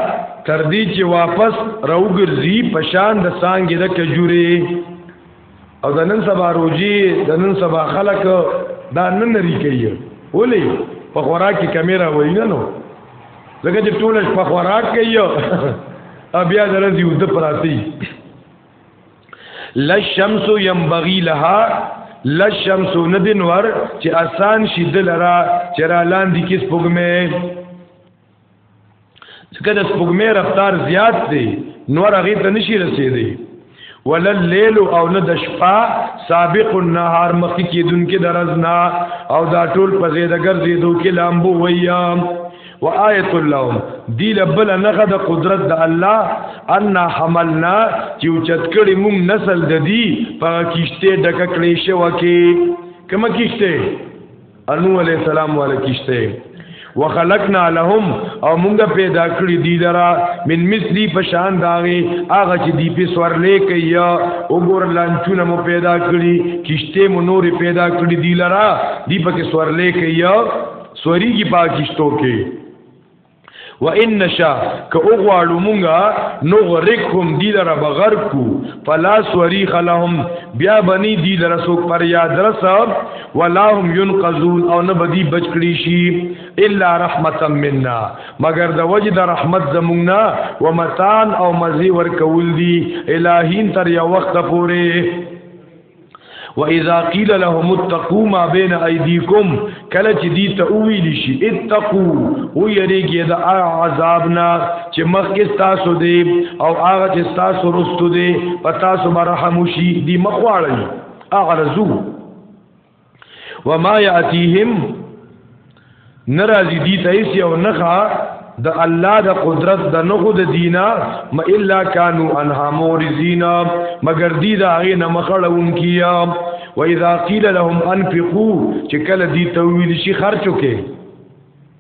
تر دې چې واپس راوګرځي پشان د سانګې د کجوري او د نن سبا روجي د نن سبا خلک دا نن لري کوي ولې په خوراک کې کیمرا وایي نو لکه چې ټول په خوراک کوي بیا درځي ود پراتی لشمس ينبغي لها لشمس ندنور چې آسان شي دلرا چې را لاندې کې سپوږمې ځکه د سپوږمې رفتار زیات دی نور هغه ته نشي رسیدي ولل لیل او نه د شپه سابق النهار مخکې کېدونکې درزنا او دا ټول په زیاده ګرځېدو کې لامبو ویام و آیت اللهم دی لبل نخه د قدرت د الله ان حملنا چې چت کړي مونږ نسل د دی په کیشته ډک کړي شو کې کوم کیشته انو علی السلام والا کیشته وخلقنا لهم او مونږ پیدا کړی دی لرا من مثلی پشان داغه هغه چې دی په سور لیکي یا وګور لانچونه مو پیدا کړی کیشته مو نور پیدا کړی دی لرا دی په سور لیکي یا سوری کی پاکشتو کې و ان نشا که او غواړو مونږه نو غرقهم دی لره بغرق کو فلا سوری خلهم بیا بنی دی لره سو پر یاد رسب ولا هم ينقذون او نه بدی بچ کړي شي الا رحمتا منا مگر د وجه د رحمت زمونږه و متان او مزي ور کول دی الہین تر یو وخت پوره و اذا قيل لهم اتقوا ما بين ايديكم کله چې دي ته ویل شي اتقوا او یریږي د عذاب نه چې مخکې تاسو دی او هغه چې تاسو رستو دی پتا سو مرحم شي دي مخواړي اغرزو وما یاتیهم ناراضی دي تیس یو نخا د الله د قدرت د نخو د دینا ما الا کانو انها مورزینا مگر دی دا غي نه مخړون کیا و اذا قيل لهم انفقوا چې کله دی تویل شي خرچو کې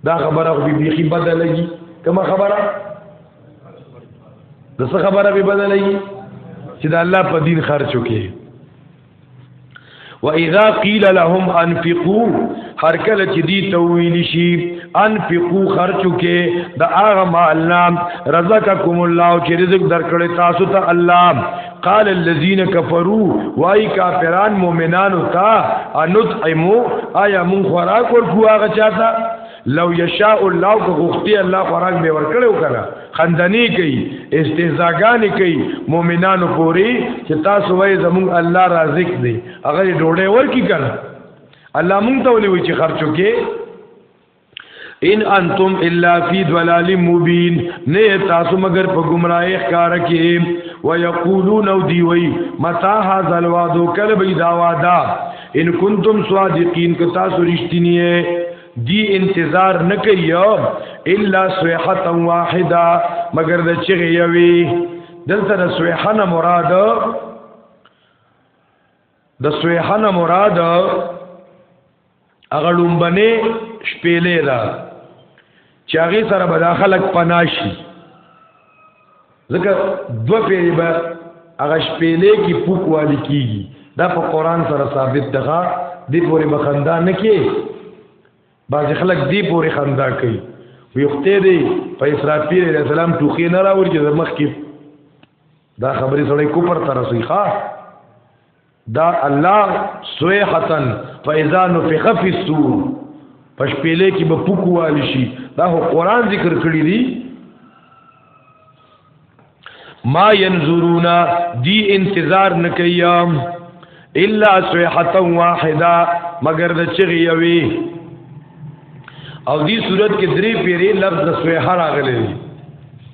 دا خبره خو بيخي بدلږي کومه خبره د څه خبره به بدلږي چې د الله په دین خرچو کې و اذا قيل لهم انفقوا هر کله چې دی ته ویل شي انفقوا خرچو کې د هغه مال نام رزقکم الله چې رزق درکړي تاسو ته الله قال الذين كفروا واي کافران مؤمنانو ته انت ايمو آیا مون خوراک ورکو هغه چاته لو یشاء الله کو غختی الله خوراک به ورکړو کنه خندنی کوي استهزاګانې کوي مؤمنانو پوری چې تاسو وای زمون الله رازق دی هغه ډوډۍ ورکی کړه الله مونږ ته ولې وی چې خرچو کې ان انتم الا فی ضلال مبین نه تاسو مگر په گمراهی ښکار کې ويقولون او دی وی متا هاذا الوعد کله بی دا وعده ان کنتم صادقین که تاسو رښتینی دی انتظار نکي الا صيحه واحده مگر د چغه یوي دلته د صيحه نه مراد د صيحه نه مراد اغه لومبنه شپېلې ده چې هغه سره به دا خلک پناشي ځکه دو پیری به هغه شپېلې کې پوک والی کیږي دا په قران سره ثابت دغه دی پورې بخندا نه کې بعض خلک دی پورې خندا کوي ویخته دی په اسرافیل علیہ السلام ټوخي نه راوړي چې مخ کې دا خبرې سره کوپر تر سوي ښا دا الله سویحتن فاذا نفخ فی الصور پښ پیلې کې به پوکو والی شي دا هو قران ذکر کړی دی ما ينظرون دی انتظار نکيام الا سویحه واحده مگر د چغي یوي او دی صورت کې درې پیری لفظ سویحه راغلی دی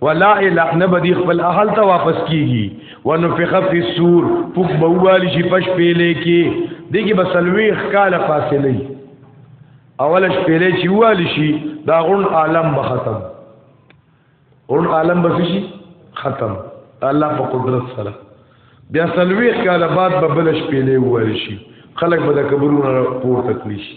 ولا اله نه بدی خپل اهل ته واپس کیږي ونفخ فی السور فوق بوال شي پش پیلې کې دغه بسلوي خاله فاصله اول شي پیلې چې وال شي دا غون عالم به ختم غون عالم به شي ختم الله په قدرت سره بیا سلوي خاله بعد به بلش پیلې وال شي خلق به د قبرونو پورته کړی شي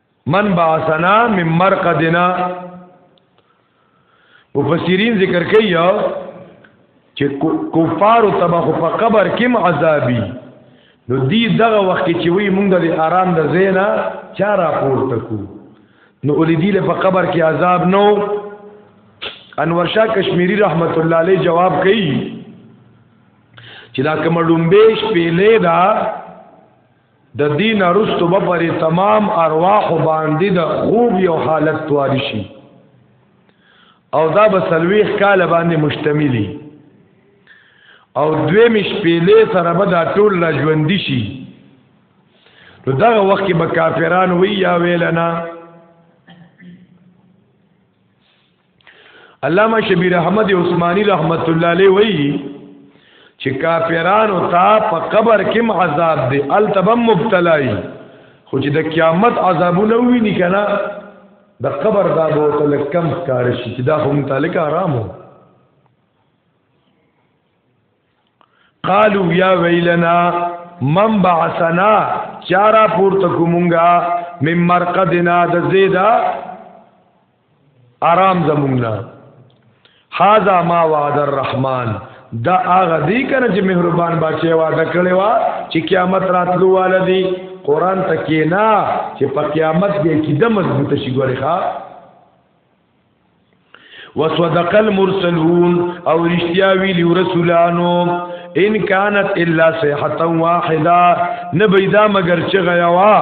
من باسنا من مرقدنا مفسرین ذکر کوي چې کفار تبخ په قبر کې عذابي نو دی دغه وخت چې وی مونږ د آرام د زینا چا را پورته کو نو اولیدی له په قبر کې عذاب نو انور شاه کشمیری رحمت الله علیه جواب کوي چې دا کوم ډومبه شپېلې دا د دین ارستو به پر تمام ارواح باندې د خوب یو حالت تواری شي او دا به سلويخ کال باندې مشتملي او دوی مش پیلې سره به دا ټول را ژوند شي نو دا وخت به کافران وی یا ویلنا علامه شبیر احمد عثماني رحمت الله علیه وایي چې کافرانو ته په قبر کې عذاب دی التبم مبتلای خو چې د قیامت عذابونه ویني کنه د قبر دا به ته لکم کار شي چې دا هم تعلق آرام وو قالو یا ویلنا من بعثنا چارا پورته کومونګه من مرقدنا د زیدا آرام زمونږه هاذا ما وعد الرحمن دا هغه دی کنه چې مهربان بچي وعده کړی وا چې قیامت راتلو والدی قران تکینا چې په قیامت کې کیده مضبوط شي ګورې ښا وصدق المرسلون او رشتیا ویلی رسولانو ان كانت الا صيحه واحده نبيدا مگر چغه یوا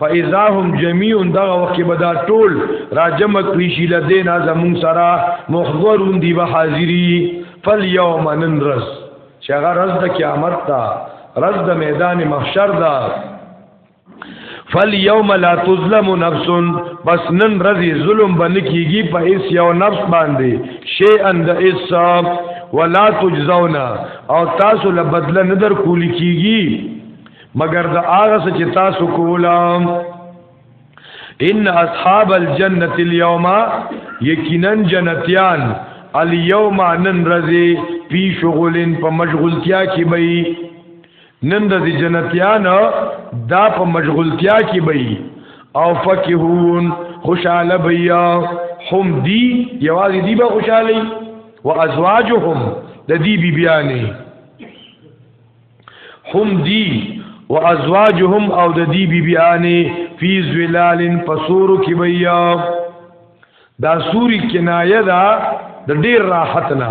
فاذا هم جميع دغه وخت به دا ټول راجم کړی شي لدین زمون سره محضرون دی به حاضری فاليوم ننرس چغه رز د قیامت دا رز د میدان محشر دا فالیوم لا تظلم نفس پس نن رضی ظلم باندې کیږي په اس یو نفس باندې شی اند اس ولا تجزون او تاسو له بدل نه در کول کیږي مگر د هغه څه چې تاسو کولم ان اصحاب الجنه اليوم یقینا جنتیان اليوم نن رضی پی شغلن په مشغولتیا کې به نن د جنتیان دا په مشغولتیا کې بي او فکهون خوشاله بیا هم دی یوازې دی به خوشاله او ازواجهم د دې بی بیانې هم دی او ازواجهم او د دې بی بیانې فی ظلال فسور کی بیا دا سوری کنایه دا د ډیر راحت نه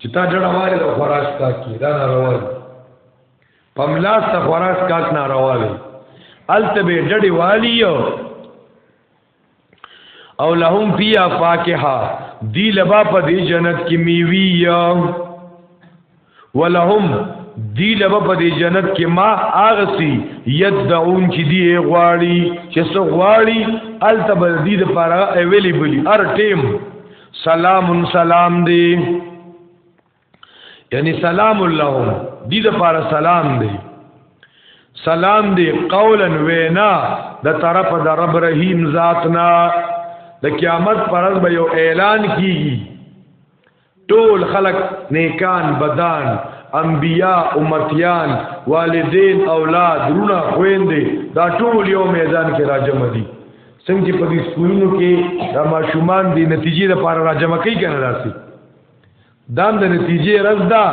چې تا جړه واري د خراج کا کی دا ناروا دي پملاس ته خراج کا ناروا دي الته به جړي والی او لهم فیا فاکهه دی لبا په دې جنت کې میوي یا ولهم دی لبا په دې جنت کې ما اغسی یدعون چې دی غواړي چې څو غواړي الته به دې لپاره اویلیبل ار ټیم سلام سلام دی یعنی سلام اللهم دی د پاره سلام دی سلام دی قولا وینا د طرف د رب رحیم ذاتنا د قیامت پرز به یو اعلان کیږي ټول خلق نیکان بدان انبیاء امتیان والدین اولاد رونه خويندې دا ټول یو میدان کې راجم دي څنګه چې په دې سکولونو کې د ماشومان د نتیجې لپاره راجم کوي کنه راسي دا د نتیجې رز ده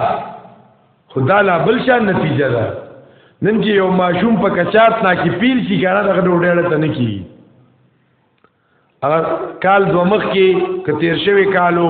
خدا لا بل شان نتیجه ده نن چې یو ماشوم په کچات نا کې پیل شي کنه دغه ډوډۍ ته نه کیږي کال دومخ کې کتیر شوی کالو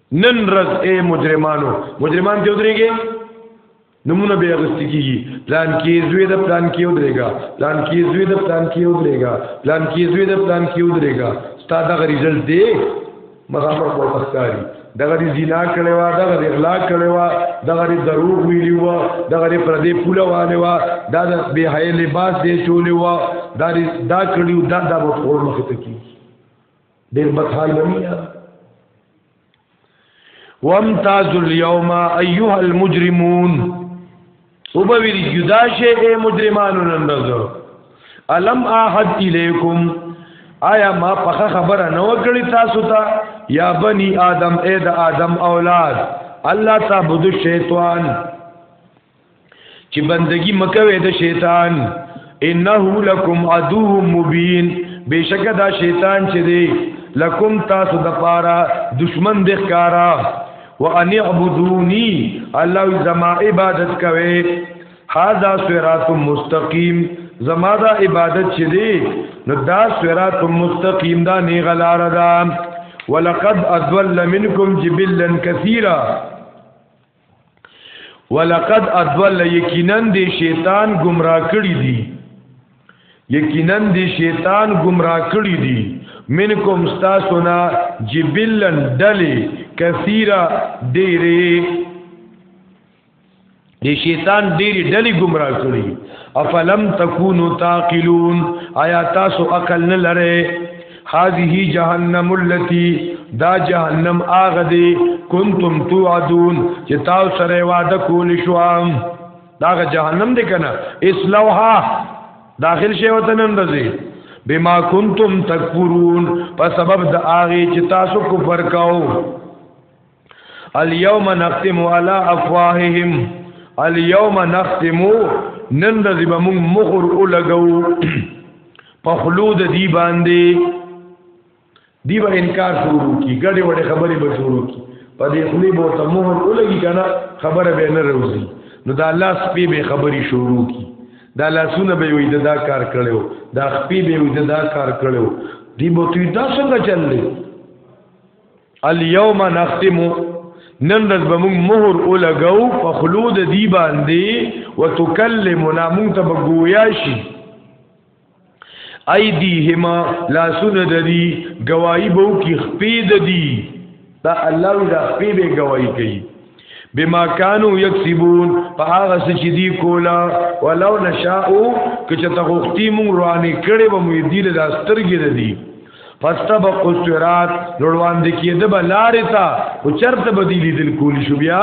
نن رز اے مجرمانو مجرمان کې ودرېږي نمونه به اغستی کیږي پلان کې زوی د پلان کې ودرېګا پلان کې زوی د پلان کې ودرېګا پلان کې زوی د پلان کې ودرېګا ستا دا رزلټ دی مغامر کو تخکاری دغه دی زنا کړي وا دغه دی اغلا کړي وا دغه دی دروغ ویلی وا دغه دی پر دې پوله والے وا دا د به حی لباس دی چولې وا دا دا کړي دا د ورور مخ ته کیږي ډیر بخال بنی یار وامتاز اليوم ايها المجرمون وبویل جدا شی اے مجرمانو نن ورځ الم احد الیکم آیا ما پخه خبره نه وکړی تاسو ته تا یا بنی آدم اے د آدم اولاد الله تعبد الشیطان چې بندگی مکوې د شیطان انه لکم عدو مبین بشک دا شیطان چې دی لکم تاسو د پاره دشمن د ښکارا وان اعبدونی الله زما عبادت کوي هاذا صراط مستقیم زما دا عبادت چې دی نو دا صراط مستقیم دا نه غلار ده ولقد اضل منکم جبلا کثیرا ولقد ادول یقینا دی شیطان گمراه کړی دی یقینا دی شیطان گمراه کړی دی منکم استاسنا جبلن دلی کثیره ډیره دی شیطان ډیره ډلی گمراه کړی افلم تکونو تاقلون آیا تاسو عقل نه لره هذه جهنم التي دا جهنم هغه دی کنتم توعدون چې تاسو سره وعده کول شو دا جهنم دی کنه اسلوها داخل شي وته نن دځي بما کنتم تکفرون په سبب د هغه چې تاسو کفر کاو اليوم نختم على افواههم اليوم نختم نن د دې بمون مخور اولګو په خلود دی باندې دی به انکار شروع کی ګډي وړي خبرې به شروع کی په دې خلی به ته مهر ولګي کنه خبره به نه روزي نو دا الله سپي به خبري شروع کی دا لاسونه به وي دا کار کړو دا خپي به وي دا کار کړو دی به تو دا څنګه چللې اليوم نختم نن ورځ به موږ مهر ولګو په خلود دی باندې وتکلمنا موږ ته بګویا شي ايديهما لا سن ددي گواہی بو کی خپې ددي دا الله دا خپې به گواہی کوي بما كانوا يكسبون فهغه چې دی کولا ولو نشاء کچ ته غوښتي مونږ رواني کړي به مو دی له سترګې ده دي فاستبق الصراط لړوان دي کېده به لارې تا او چرته به دی لیدل کولی شو بیا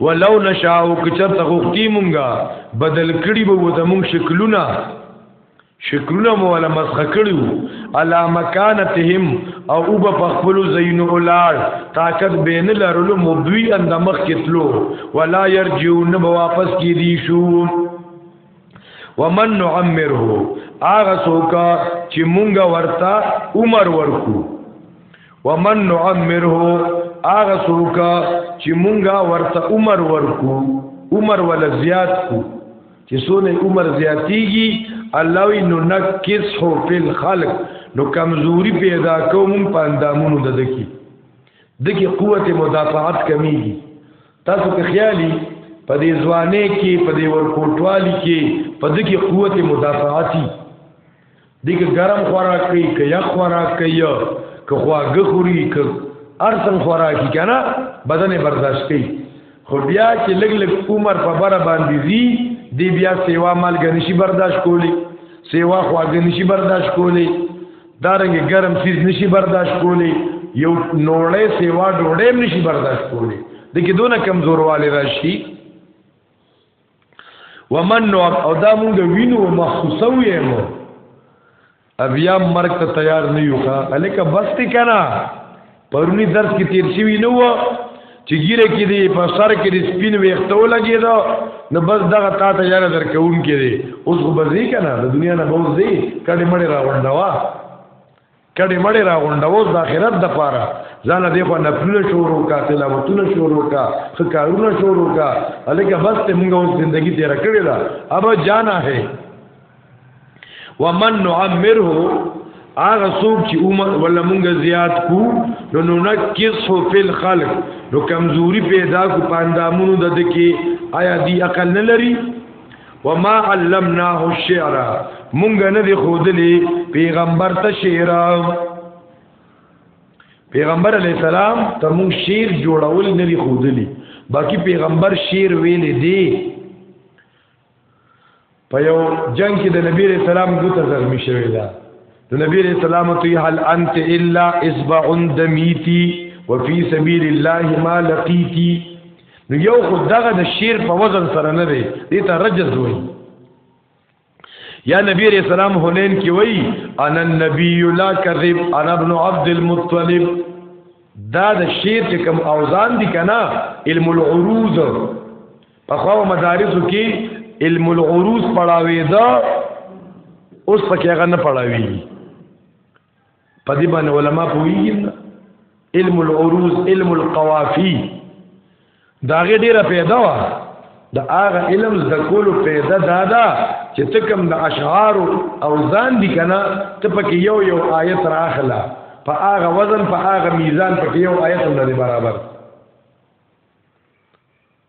ولو نشاء کچ ته غوښتي مونږه بدل کړي به و د مونږ شکلونه شکرونه مو ولا مسخ کړو الا مکانتهم او وب پخپل زین اولاد طاقت بین لرلو مبوی اند مخ کتلو ولا يرجون واپس کی دی شو ومن نعمره اغه سوکا چې مونږه ورتا عمر ورکو ومن نعمره اغه سوکا چې مونږه ورتا عمر ورکو عمر ول زیات کو چې سونه عمر زیاتیږي الله وی نو نکس هو په خلق نو کمزوري پیدا کوم په اندامونو د دکی دکی قوت مدافعت کمیږي تاسو په خیالي په دې ځواني کې په دې ورکوټوالي کې په دکی قوت مدافعاتي دیګه ګرم خوراک کوي که یخ خوراک کوي که خواږه خوري که ارسن خوراکي کنه بدن برداشت کوي خو بیا چې لګ لګ عمر په بره باندې زی دی بیا سیوا مالګه نشي برداشت کولی سیوا خواږه نشي برداشت کولی دارنګ ګرم چیز نشي برداشت کولی یو نوړې سیوا ډوړې نشي برداشت کولی د کې دونه کمزورواله راشي ومن نو او دا مونږ وینو مخصوصو یې مو بیا مرګ ته تیار نه یو ښا الکه بس تی کنه پرونی درس کې تیر شوی نو چې ګیره کې دی په سر کې د سپین ویختو لګی دا نو بس دغه تا ته یاره درکون کې دی اوس خو بزی کنه د دنیا نه بوز دی کله مړی راوړنده وا کډې مړې را غونډه اوس د آخرت د پاره ځان دې خو نفلونه شروع کا تلاوتونه شروع کا خکارونه شروع کا الګه بس ته موږ اوس ژوندۍ تیر کړې ده اب جانا ہے ومن نعمره هغه څوک چې عمر ولا موږ زیات کو نو نو نکس هو فل خلق نو کمزوري پیدا کو پاندامونو د دکی آیا دی عقل نه لري وما علمناه الشعر مونږ نه دی خودلی پیغمبر ته شعر پیغمبر علی السلام ته مونږ شعر جوړول نه دی خودلی باقی پیغمبر شعر ویل دی په یو جنگ کې د نبی رسول سلام ګوته زخمی شوی دا د نبی رسول سلام ته هل انت الا اسبع دمیتی وفي سبيل الله ما لقيتي نو یو خو دغه د شیر په وزن سره نه دی دې ته رجز وای یا نبی علیہ السلام هنین کی وای انا النبی لا کذب انا ابن عبد المطلب دا د شیر چې کوم اوزان دي کنا علم العروض په خو مدارسو کې علم العروض پڑھاوي دا اوس پکې هغه نه پڑھاوي په دې باندې علما پوهیږي علم العروض علم القوافی دا غي ډیره پیدا وا دا هغه علم د کولو پیدا دادا چې تکم د اشعار او ځان دي کنه ته پکې یو یو آیت راخلا په هغه وزن په هغه میزان پکې یو آیت نه برابر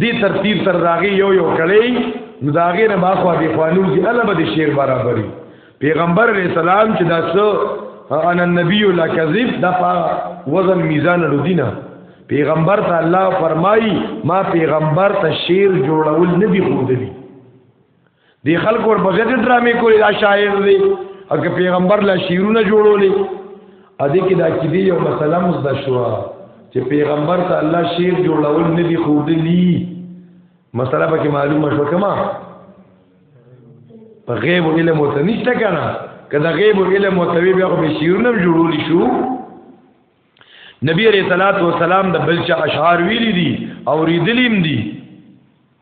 دی ترتیب تر داغه یو یو کړی نو داغه نه باخوا دی خوانو دی الله به شیر برابرې پیغمبر علیہ السلام چې دا څو ان النبی لا کذب دفع وزن میزان ردینا پیغمبر ته الله فرمای ما پیغمبر ته شیر جوړول نه دی خو دی دی خلق ور بغیر ډرامې کولې دا شاعر دی او که پیغمبر لا شیرونه جوړولې ا دې کې دا کې دی یو مسله مز د شو چې پیغمبر ته الله شیر جوړول نه دی خو دی مسله به کې معلومه شو کما په غیب علم وته نشته کنه کدا غیب علم وته بیا خو به شیرونه جوړول شو نبی علیہ الصلوۃ والسلام د بلچا اشعار ویلی دي او ریدلیم دي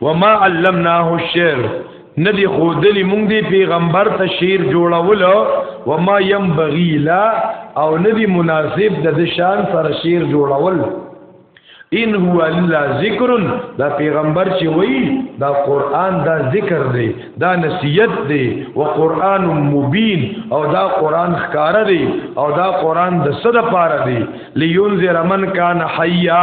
وما علمناه الشعر ندی خودلی مونږ دی پیغمبر ته شعر جوړول و ما یم بغیلا او ندی مناسب د شان سره شعر جوړول ان هو الا ذکر دا پیغمبر چې وای دا قران دا ذکر دی دا نصیحت دی او قران مبین او دا قران ښکار دی او دا قران د صد پاره دی لینذر من کان حیا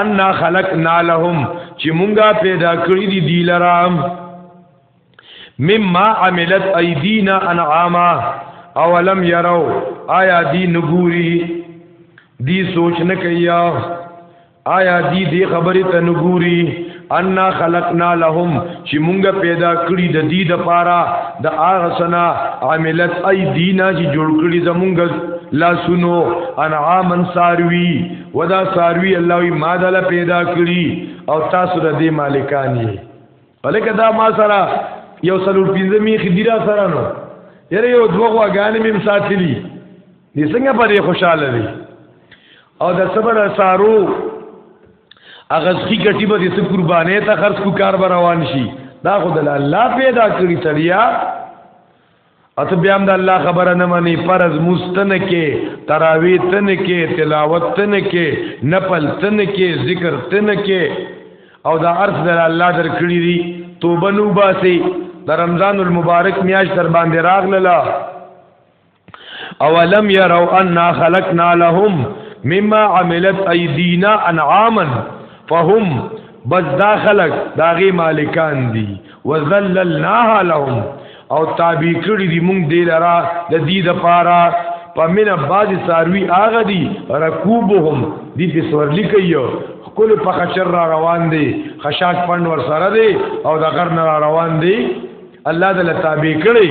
ان خلقنا لهم چې مونږه پیدا کړی دي دی لرام مما عملت ایدینا انعاما اولم یرو آیا دی نګوري دی سوچ نه کوي آیا دی دی خبره ته نګوري ان خلقنا لهم چې مونږه پیدا کړی د دې د پاره د هغه سنا عملت ای دینا چې جوړ کړی زمونږ لا سنو انعامن ساروی ودا ساروی الله وی ما دل پیدا کړی او تاسو د دې مالکان یې ولکه دا ما سره یو سلور پینځه می خدیرا سره نو یره یو دوه غواګانې مم ساتلی دې څنګه پرې خوشاله دي او د صبر سارو هغه سخی ګټي به دې قربانې ته خرج کو کار به روان شي دا خو د الله پیدا کړی تړیا اته بیا هم د الله خبره نه مانی فرض مستنه کې تراوی تن کې تلاوت تن کې نفل تن کې ذکر تن کې او دا عرض د الله در کړی دی توبه نو باسي د رمضان المبارک میاش در باندې راغله اولم يروا انا خلقنا لهم مما عملت ايدينا انعاما فهم بس دا خلق داغي مالکان دي وذللناها لهم او تابع کړی دی مونږ دی لرا د دې د پاره پمنه باز ساروی آغا دی رکوبهم دی په سورلی کوي خپل په خشر را روان دی خشاک پند ور سره دی او د غر نه را روان دی الله د لتابع کړی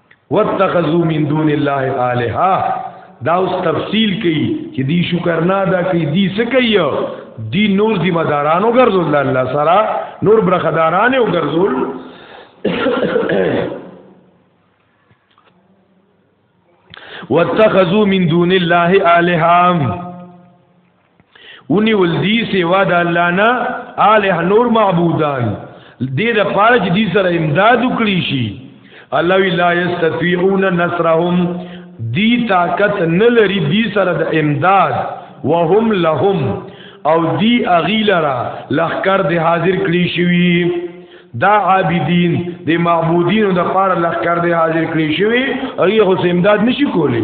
واتخذوا من دون الله الها دا اوس تفصیل کوي چې دی شکر نه ادا کوي دی څه کوي دی نور ذمہ دارانو ګرځول الله سره نور برخدارانو ګرځول واتخذوا من دون الله الها ونی ولدی سیوا د الله نه الہ نور معبودان دې د پاره چې دې سره امداد وکړي شي الله لا یستطيعون نصرهم دی طاقت نه لري دی سره د امداد وهم لهم او دی اغیلرا لخر د حاضر کړی شوی دا عابدین د معبودین د پاره لخر د حاضر کړی شوی هغه خو امداد نشي کولی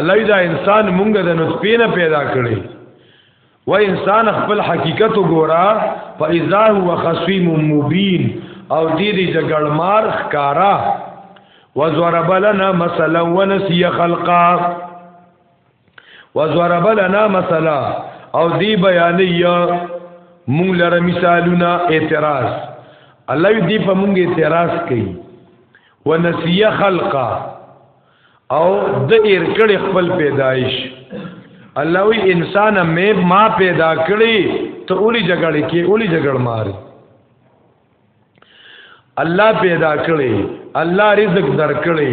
الله دا انسان مونږ د نطفه نه پیدا کړی و انسان خپل حقیقت وګورا فاذا هو خصيم مبين او دې دې جګړمار ښکارا وزرب لنا مثلا ونسي خلقا وزرب لنا مثلا او دې بیانیا مونږ لره مثالونه اعتراض الله دې په مونږ اعتراض کوي ونسي خلقا او د ارکړې خپل پیدایش الله وی انسان مې ما پیدا کړی ته اولی جګړه کې اولی جګړه ماري الله پیدا کړی الله رزق درکړی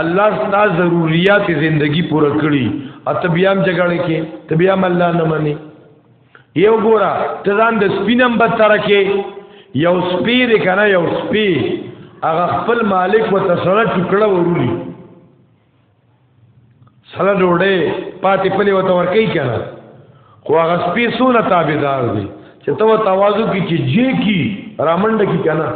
الله ستا ضرورت زندگی پوره کړی اتبیام جګړه کې تبیام الله نه مني یو ګورا ته ځان د سپینم بدتر کې یو سپی دې کنه یو سپی هغه خپل مالک و تسره ټکړه ورولي سره ډوړې پاتې پلي وته ور کوي کنه خو هغه سپی سونه تابعدار دي چې تو تواضع کی چې جې کی رامنډ کی کنه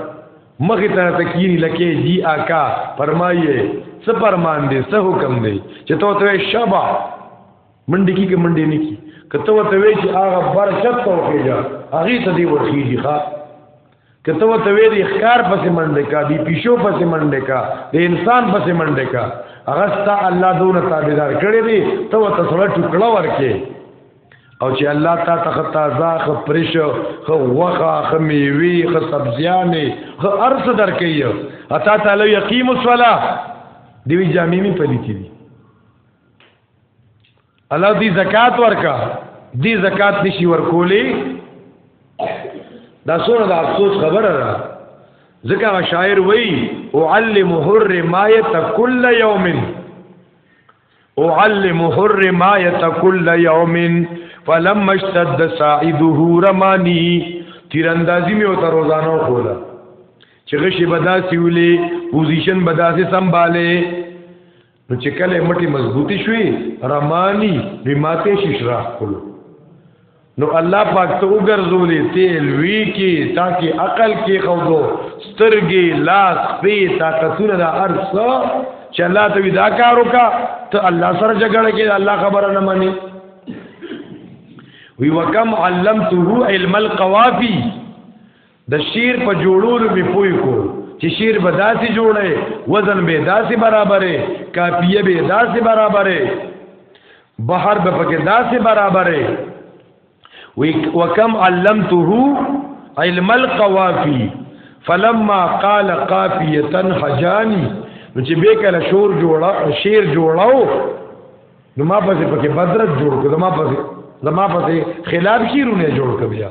مخه ته تکیری لکه جی آکا فرمایې څه فرمان دي څه حکم دي چې تو ته شبا منډي کی کې منډي نه کی کته وته وی چې هغه برکت ته وخیږي هغه ته دی ورخیږي ښا کته وته وی دی ښکار پسې منډه کا دی پیشو پسې منډه کا دی انسان پسې منډه کا هغه ستا الله دون تابعدار کړی دی ته وته سره ټکړه ورکې او چې الله تا ته تازه خ پرش خ وخه خ میوي خ سبزیانې خ ارس درکې اتا تعالی یقیم الصلاه دی جامې می پلیتی دی الله دی زکات ورکا دی زکات نشي ورکولې دا سونه د افسوس خبره ده ځکه شاعر وای اعلم حر ما یت کل یوم اعلم حر ما یت کل یوم فلما اشتد ساعده رمانی تیراندازی می او تر روزانو کوله چې غشي بداسي ولې پوزیشن بداسي سنباله نو چې کله مټي مضبوطی شوي رمانی به ماته شي شراح کولو نو الله پاک ته وګرځولې تیل وی کی تاکي عقل کې خوځو سترګې لاس په طاقتونه د ارث چې الله ته وی دا کار وکا ته الله سره جګړه کې الله خبره نه مانی وی وکم علمته علم القوافی د شیر په جوړولو می پوی کو چې شیر به داسې جوړه وزن به داسې برابرې کاپیه به داسې برابرې بحر به پکې داسې برابرې وکم علمته علم القوافی فلما قال قافیه حجانی نو چې به کله شور جوړا شیر جوړاو نو ما پسې پکې بدرت جوړ کړ ما پسې زما پسې خلاف شیرونه جوړ کړ بیا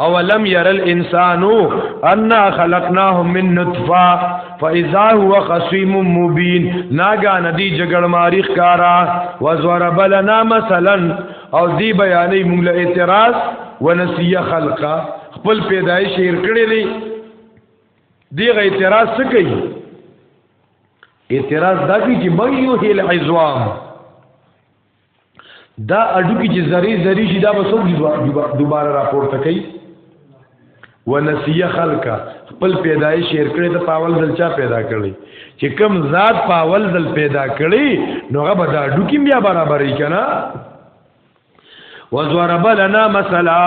اولم ير الانسان ان خلقناه من نطفه فاذا هو خصيم مبين ناګا ندي جګړ ماری ښکارا وزرب لنا مثلا او دی بیانې موږ له اعتراض ونسيه خلقا خپل پیدایش هیر کړی دی دیغه اعتراض څه کوي اعتراض دا کوي چې مې یو هیل عظام دا اډو کې چې زری زری شي دا به څوک دوباره راپورته کوي ونسیه خلقه خپل پیدایش شیر کړي ته پاول دل چا پیدا کړي چې کم ذات پاول دل پیدا کړي نو هغه به دا اډو کې بیا برابرې کنا وزورب لنا مثلا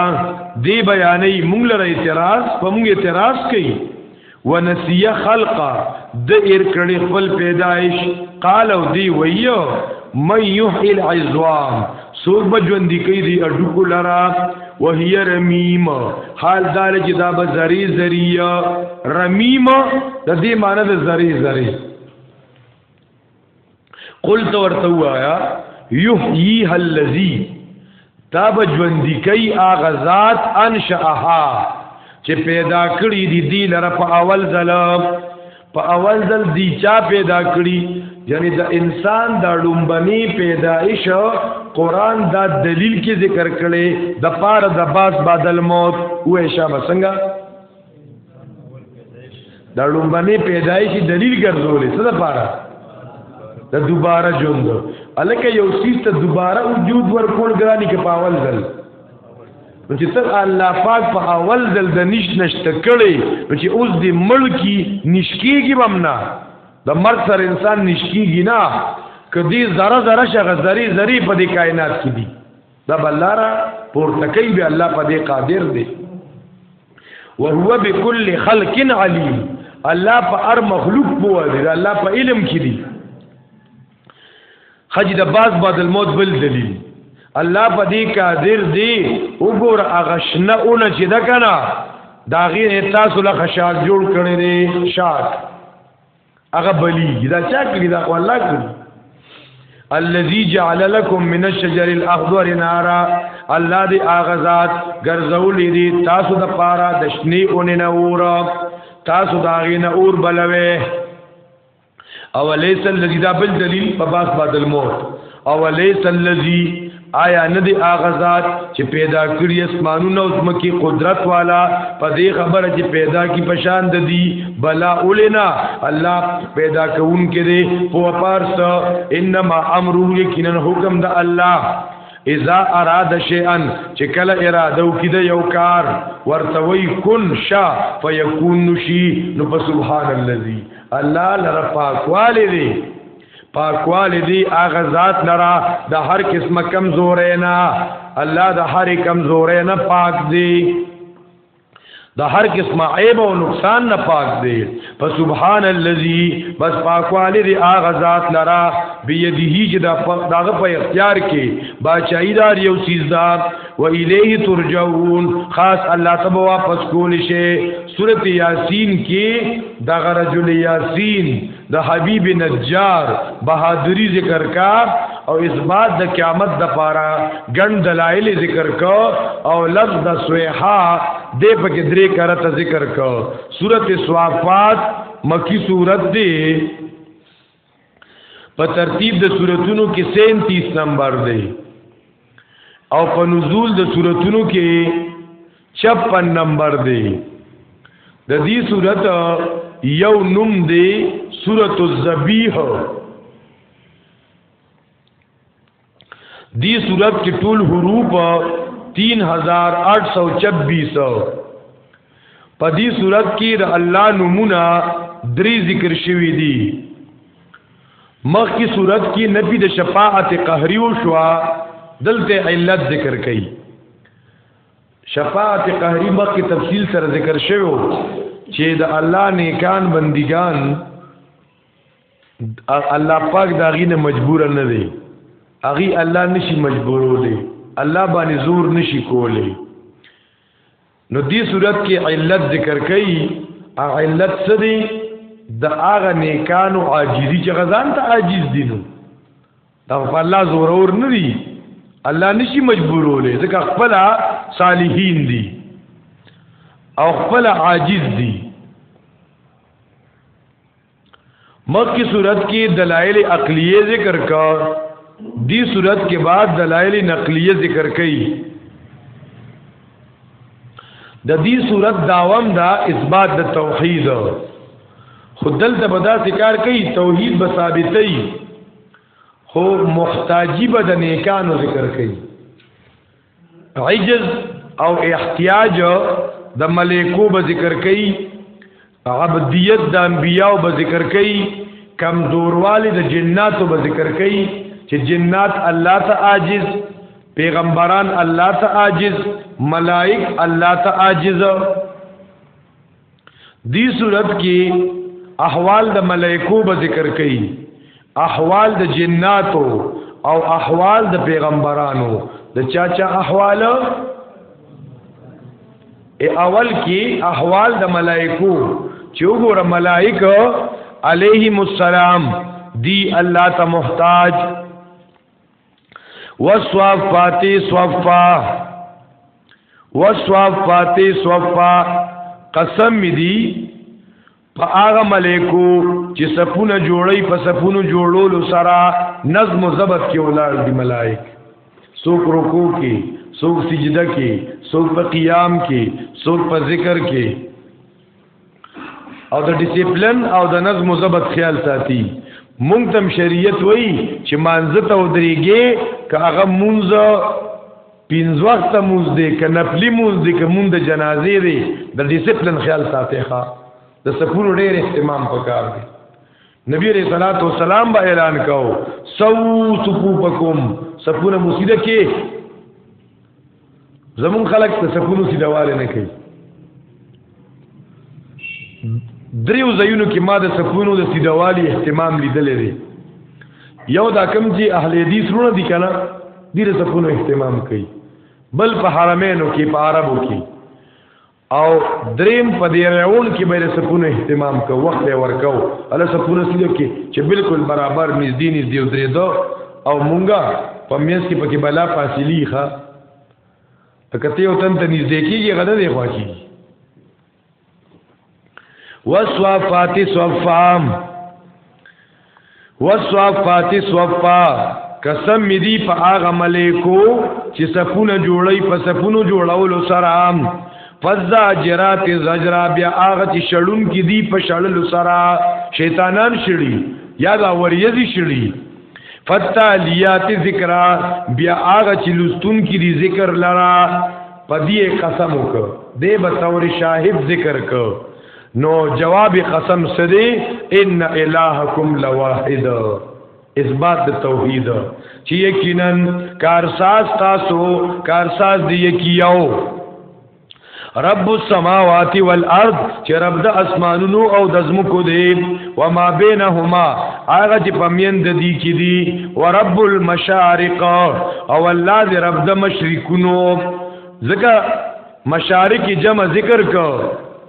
دی بیانې مونږ لره اعتراض په مونږ اعتراض کوي ونسی خلق د ایر کړي خپل پیدایش قال او دی ویو من یحیی العظام سوق بجوند کی دی اډکو لرا وهی رمیم حال دار چې دا به زری زری رمیم د دې معنی د زری زری قلت ورته وایا یحییها الذی تا به ژوندۍ کوي هغه ذات انشاها چې پیدا کړی دی دی لره په اول ځل په اول ځل دی چا پیدا کړی یعنی د انسان د لومبني پیدایش قران دا دلیل کې ذکر کړي د پار د باس بعد الموت وې شابه څنګه دا لومبني پیدایشي دلیل ګرځولې څه لپاره د دوباره ژوند الکه یو سیس ته دوباره وجود ورکول ګرانی کې پاول دل نو چې تر الله پاک په اول دل د نش نشته کړي نو چې اوس د ملکی نشکیږي بمنا د مرګ سره انسان نشکیږي نه کدی زره زره شغه زری زری په دې کائنات کې دي دا بلارا پورته کوي به الله په دې قادر دی وهو بكل خلق عليم الله په هر مخلوق بو دی الله په علم کې دی خج د باز بعد الموت بل دلیل الله په دې قادر دی وګور اغشنه اون چې دا کنه دا غیر تاسو له خشاک جوړ کړی دی شاک هغه بلیږي دا چا کړی دا خو الله کړی الذي جعل لكم من الشجر الاخضر نارا الله دې اغزاد ګرځولې دي تاسو د پارا د شنی اونې نه اور تاسو دا غي نه اور بلوي او ليس الذي دا بل دلیل په باس بعد الموت او ليس الذي آیا نه دی آغازات چې پیدا کړی اسمانونه او زمکی قدرت والا په دې خبره چې پیدا کی پشان د دی بلا اولنا الله پیدا کون کې دی په پارس انما امر یقینا حکم د الله اذا اراد شيئا چې کله اراده وکړي د یو کار ورته وي کن شا فيكون شي نو سبحان الذي الله لره پاکواله دی پاکوال دی هغه ذات لرا د هر قسمه کمزورې نه الله د هر کمزورې نه پاک دی د هر قسمه عیب او نقصان نه پاک دی فسبحان الذي بس پاکوالی دی هغه ذات لرا بيدیه چې دغه په اختیار کې بچای دار یو چیز دا و الیه ترجعون خاص الله ته واپس کول شي سورته یاسین کې دغه رجل یاسین د حبیب نجار بهادری ذکر کا او اثبات د قیامت د پاره ګڼ دلایل ذکر کا او لفظ د سویحا د پکې درې کرته ذکر کا سورته سوافات مکی سورت دی په ترتیب د سوراتونو کې 37 نمبر دی او په نزول د صورتونو کې 56 نمبر دی د دې صورت یو نوم دی سورۃ الذبیح دی صورت کې ټول حروف 3826 په دې صورت کې د الله نمونه درې ذکر شوی دی مخ کی صورت کی نفی د شفاعت قهری او شوا دلته علت ذکر کړي شفاعت قهری مخ کی تفصیل سره ذکر شوو چې د الله نیکان بندگان الله پاک دا غینه مجبور نه دی اغي الله نشي مجبورولې الله باندې زور نشي کولې نو دې صورت کې علت ذکر کړي او علت څه دی د هغه نیکانو عاجزي چې غزان ته عاجز دي نو دا په الله زور اور نه دي الله نشي مجبورولې ځکه خپل صالحین دي او خپل عاجز دي مخکې صورت کې دلایل عقلیه ذکر کا دی صورت کې بعد دلایل نقلیه ذکر کړي د دې صورت داوام دا اثبات د توحید خدل ته بدا ذکر کوي توحید به ثابتې خو محتاجی به د نیکانو ذکر کوي عجز او احتیاج د ملائکو به ذکر کوي عبدیت د انبیاو به ذکر کوي کمزوروالی د جناتو به ذکر کوي چې جنات الله ته عاجز پیغمبران الله ته عاجز ملائک الله ته عاجز دی صورت کې احوال د ملائکو به ذکر کړي احوال د جناتو او احوال د پیغمبرانو د چا چا احوال ای اول کې احوال د ملائکو چې وګوره ملائکه علیهم السلام دی الله ته محتاج وصفاتی صفا وصفاتی صفا قسم می دی په هغه ملائکو چې صفونه جوړي په صفونو جوړولو سره نظم او ضبط کې ولر دي ملائک څوک رکوع کې څوک سجده کې څوک په قیام کې څوک په ذکر کې او د ډیسپلین او د نظم او ضبط خیال ساتي مونږ تم شریعت وای چې مانزه ته ودرېږي که هغه مونږ پینځ وخت مونږ دې ک نپلی مونږ دې ک مونږ د جنازې دې د ډیسپلین خیال ساتي ښا د سفور ډېر اهتمام پکار دی نبی علیہ الصلوۃ والسلام با اعلان کاو سو صفوفکم صفونه مسیده کې زمون خلک ته سکونو سي دواله نه کوي دریو زینو کې ما د سکونو د سیدوالي اهتمام لیدلې دی یو دا کم چې اهل حدیث رونه دي کنه ډیره سکونو اهتمام کوي بل په حرمینو کې په عربو کې او دریم په دې راون کې به سپونه اهتمام کو وخت یې ورکاو الله سپونه سیده کې چې بالکل برابر نږدې نږدې درې دو او مونږه په میز کې پکې بلا فاصله ښه کته یو تن ته نږدې کېږي غدا دی خو کېږي وسوافات صفام وصفات صفا قسم می دی په هغه ملائکو چې صفونه جوړي په صفونو جوړولو سره عام فزا جرات زجرا بیا هغه چې شړون کې دی په شړلو سره شیطانان شړي یا دا وریزي شړي فتالیات ذکر بیا هغه چې لستون کې دی ذکر لرا پدې قسم وک دې به تور شاهد ذکر کو نو جواب قسم سدی ان الہکم لواحد اثبات د توحید چې یقینا کارساز تاسو کارساز دی یکیاو رب السماوات والارض چې رب د اسمانونو او د زمکو دی و ما بینهما هغه چې پمین د دی کې دی و رب المشارق او الله دې رب د مشرقونو ځکه مشارق جمع ذکر کو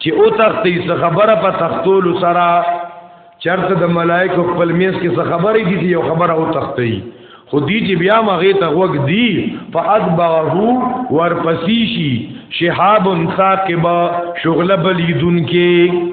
چې او تختې څه خبره په تختول سره چرته د ملائکه خپل میز کې څه خبرې دي یو خبره او تختې خو دی چې بیا مغه ته وګ دی فاتبعه ورپسیشی شهاب ثاقبا شغل بلیدون کې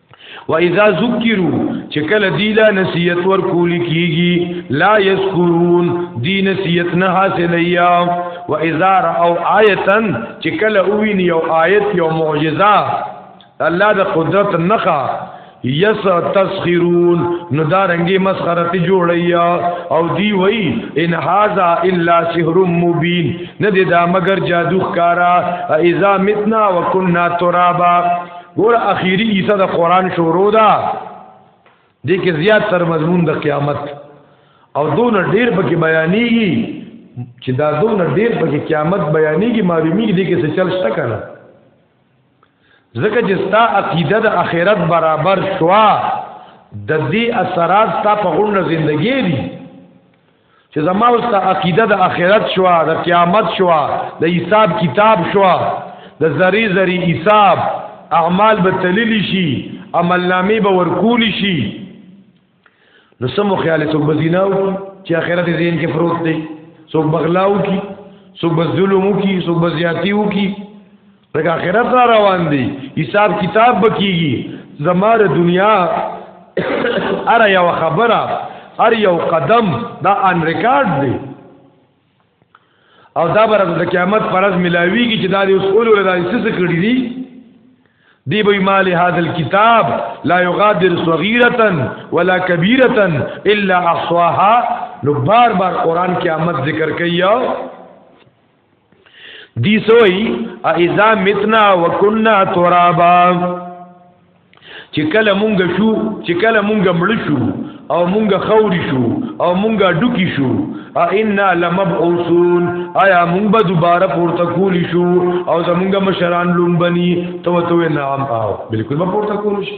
و اذا ذکروا چې کله دی لا نصیحت ورکول کیږي لا یذکرون دی نصیحت نه حاصلیا و اذا راو آیتا چې کله وین یو آیت یو معجزه الله د قدرت نخا یس تسخرون نو دا رنگی مسخره تی جوړیا او دی وی ان هاذا الا سحر مبین نه دا مگر جادو ښکارا اذا متنا وکنا ترابا ګور اخیری حصہ د قران شروع ده د کې زیات تر مضمون د قیامت او دون ډیر پکې بیانېږي چې دا دون ډیر پکې قیامت بیانېږي معلومیږي د کې څه چل شته کنه ځکه چې ستا عقیده د اخرت برابر شوا د دې اثرات ستا په غوړه ژوندۍ دي چې زما اوس ته عقیده د اخرت شو د قیامت شو د حساب کتاب شو د ذری ذری حساب اعمال به تللی شي عمل نامې به ورکول شي نو سمو خیال څوک بزیناو چې اخرت زین کې فروت دی څوک بغلاو کی څوک بظلمو کی څوک بزیاتیو کی دغه آخرت را روان دي حساب کتاب بکیږي زماره دنیا اره یو خبره هر یو قدم دا ان ریکارډ دی او دا برز د قیامت پرز ملاویږي چې دا د اصول له دای څه کړی دي دی به مال هذا الكتاب لا يغادر صغيره ولا كبيره الا احصاها نو بار بار قران قیامت ذکر کوي دی سوئی اذا متنا وکنا ترابا چې کله مونږ شو چې کله مونږ مړ شو او مونږ خوري شو او مونږ ډوکی شو ا ان لمبعوثون آیا مونږ به دوباره پورته کولی شو او زمونږ مشران لوم بني تو تو نعم او بالکل به پورته کولی شو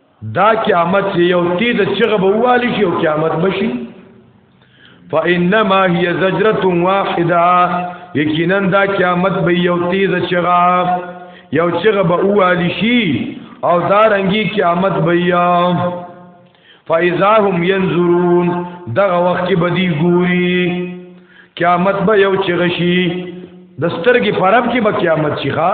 دا قیامت یو تی د چغه بوالی شي او قیامت بشي فانما هي زجره واحده یقینا دا قیامت به یو تی د چغه یو چغه بوالی شي او دا رنګي قیامت به یو فاذا هم ينظرون دغه وخت کې بدی ګوري قیامت به یو چغشي د سترګې پرب کې به قیامت شي ښا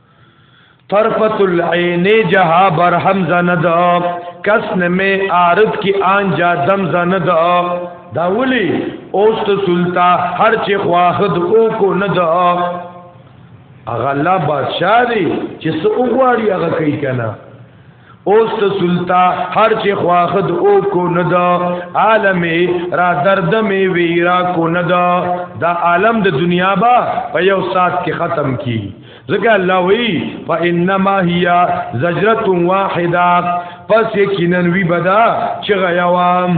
طرفت العین جہا بر حمزہ ند کسن میں عارض کی آن جا دم زند دا ولی اوست سلطا هر چې خواخد او کو ند اغلا بادشاہ دی چې سو غواړي هغه کوي کنه اوس ته سلطا هر چې خواخد او کو نه دا عالم را درد می ویرا کو نه دا دا عالم د دنیا با په یو سات کې ختم کی ځکه الله وی فانما هي زجره واحده پس یقینا وی بدا چې غیاوام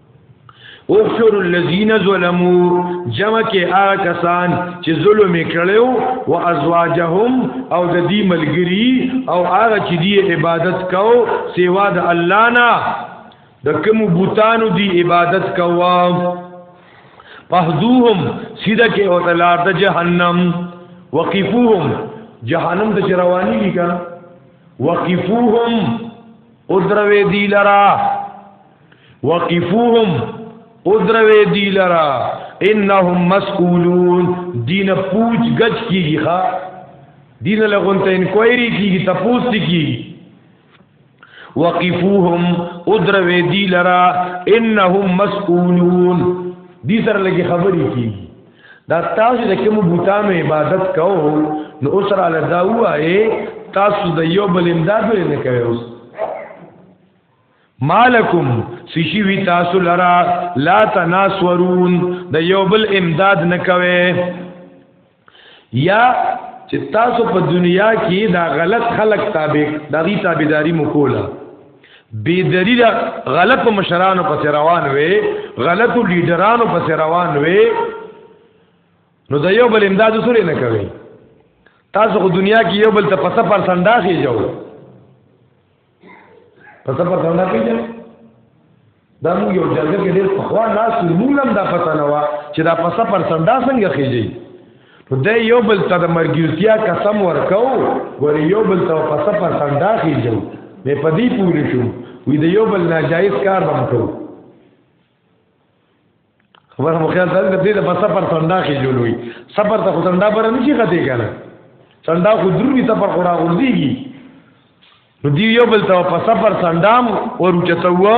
احشر الذين ظلموا جمع کې هغه کسان چې ظلم کړو او ازواجهم او د دې ملګری او هغه چې دی عبادت کو سیوا د الله نه د کوم بوتانو دی عبادت کوا فهدوهم سیده کې او تلار د جهنم وقفوهم جهنم د رواني دي کا وقفوهم او دروي دي لرا وقفوهم ادروی دی لرا انهم مسئولون دین پوچ گچ کیږي ښا دین لغون ته انکوایری کیږي تپوس کیږي وقفوهم ادروی دی لرا انهم مسئولون دي سره لګي خبرې کی دا تاسو د کوم بوتانو عبادت کوو نو اوس را لدا وایي تاسو د یو بل امداد نه کوي اوس مالکم سشی وی تاسو لرا لا تناسورون د یو بل امداد نکوي یا چې تاسو په دنیا کې دا غلط خلق تابع دا غي تابعداري مکوله بی دلیل غلط مشرانو پس روان وي غلط لیډرانو پس روان وي نو د یو بل امداد سره نه کوي تاسو خو دنیا کې یو بل ته پسه پر سنداخې جوړ پته پته نه پیژنې دا موږ یو جرګه کې ډېر پخوا ناس موږ هم دا پته نه وه چې دا پسه پر سنډا څنګه خېږي نو دی یو بل ته د مرګیوتیا قسم ورکو ګورې یو بل ته پسه پر سنډا خېږي مې په دې پورې شو وی د یو بل ناجایز کار به کوو خبر مو خیال سره دې د سفر څنډه کې جوړوي سفر ته څنډه پر نه شي غته کنه څنډه خو دروي سفر خورا غورځيږي نو دی یو بل ته په سفر څنډام ورچته و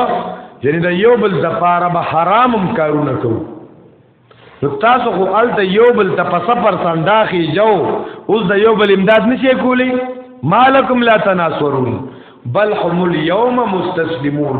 یعنی دا یو بل د پاره به حرامم کارونه کو نو تاسو خو الته یو بل ته په سفر څنډه کې جو اوس د یو بل امداد نشي کولی مالکم لا تناصرون بل هم اليوم مستسلمون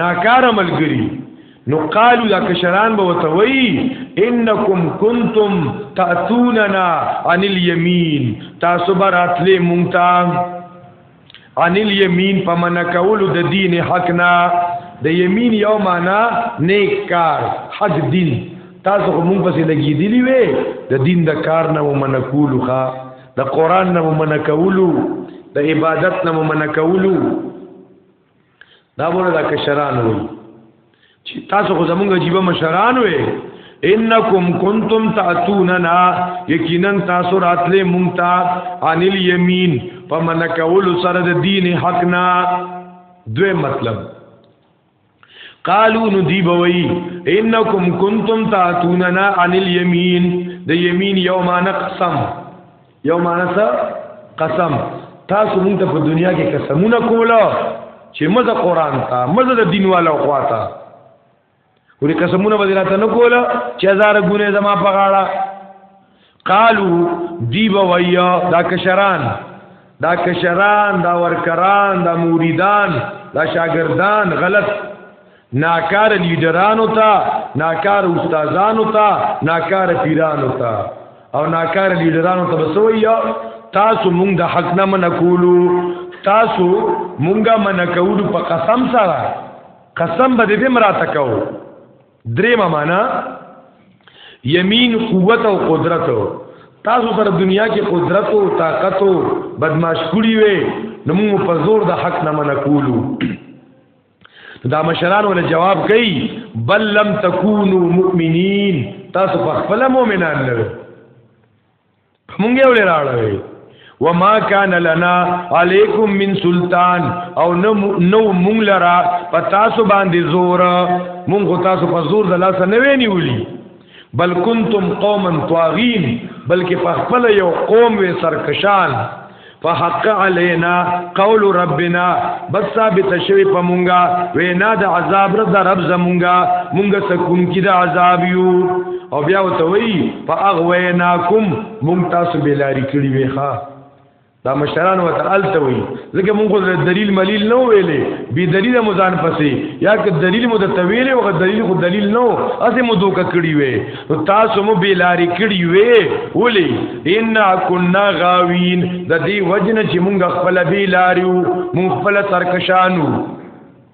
ناکار ملګری نو قالو دا کشران به وتوي انکم کنتم تاتوننا عن اليمين تاسو براتلې مونږ عن اليمين پمن کول د دین حقنا د یمین یو معنا نیک کار حق دین تاسو مونږ پسې لګی دی وی د دین د کار نه ومن کولو ښا د قران نه ومن کولو د عبادت نه ومن کولو دا بوله دا کشران وي چې تاسو خو زمونږ عجیب مشران وي انکم کنتم تاتوننا یقینا تاسو راتلې مونږ ته ان الیمین پمن کول سره د دین حق نا دوی مطلب قالو ندی بوئی انکم کنتم تاتوننا ان الیمین د یمین یوم نقسم یو معنی څه قسم تاسو مونږ ته په دنیا کې قسمونه کولا چې مزه قران ته مزه د دین والا خواته ورې قسمونه به راته نه کولا چې هزار ګونه زما په غاړه قالو دی بویا دا کشران دا کشران دا ورکران دا موریدان دا شاگردان غلط ناکار لیډرانو ته ناکار استادانو ته ناکار پیرانو ته او ناکار لیډرانو ته بسوي تاسو مونږ د حق نه من کولو تاسو مونږه من کولو په قسم سره قسم به دې مراته کو درې معنا یمین قوت او قدرت تاسو سره دنیا کې قدرت او طاقت او بدمعاش کړی وي نو موږ په زور د حق نه من کولو دا مشران ول جواب کوي بل لم تکونو مؤمنین تاسو په خپل مؤمنان نه مونږ یو لراړوي وما كان لنا عليكم من سلطان او نو مونږ لرا پتا سو باندې زور مونږ تاسو په زور د لاس نه ویني ولي بل کنتم قوما طاغین بلکې په خپل یو قوم وې سرکشان فحق علينا قول ربنا بس ثابت شوی په مونږه وینا د عذاب رب د رب زمونږه مونږه سکون کی د عذاب یو او بیا وتوی فاغویناکم مونږ تاسو بلاری کړی وی ښا دا مشران وته الته وي ځکه مونږ د دلیل ملیل نه ویلې بي دلیل مزان پسې یا که دلیل مو د تویلې او دلیل خو دلیل نه اسه مو دوک کړی وي نو تاسو مو بیلاری کړی وي ولي ان كنا غاوین د دې وجنه چې مونږ خپل بیلاریو مونږ خپل سرکشانو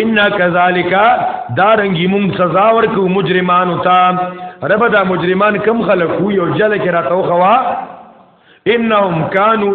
ان کذالک دارنګي مون سزا ورکو مجرمانو ته رب دا مجرمان کم خلق وو یو جل کې راتو خوا انهم کانوا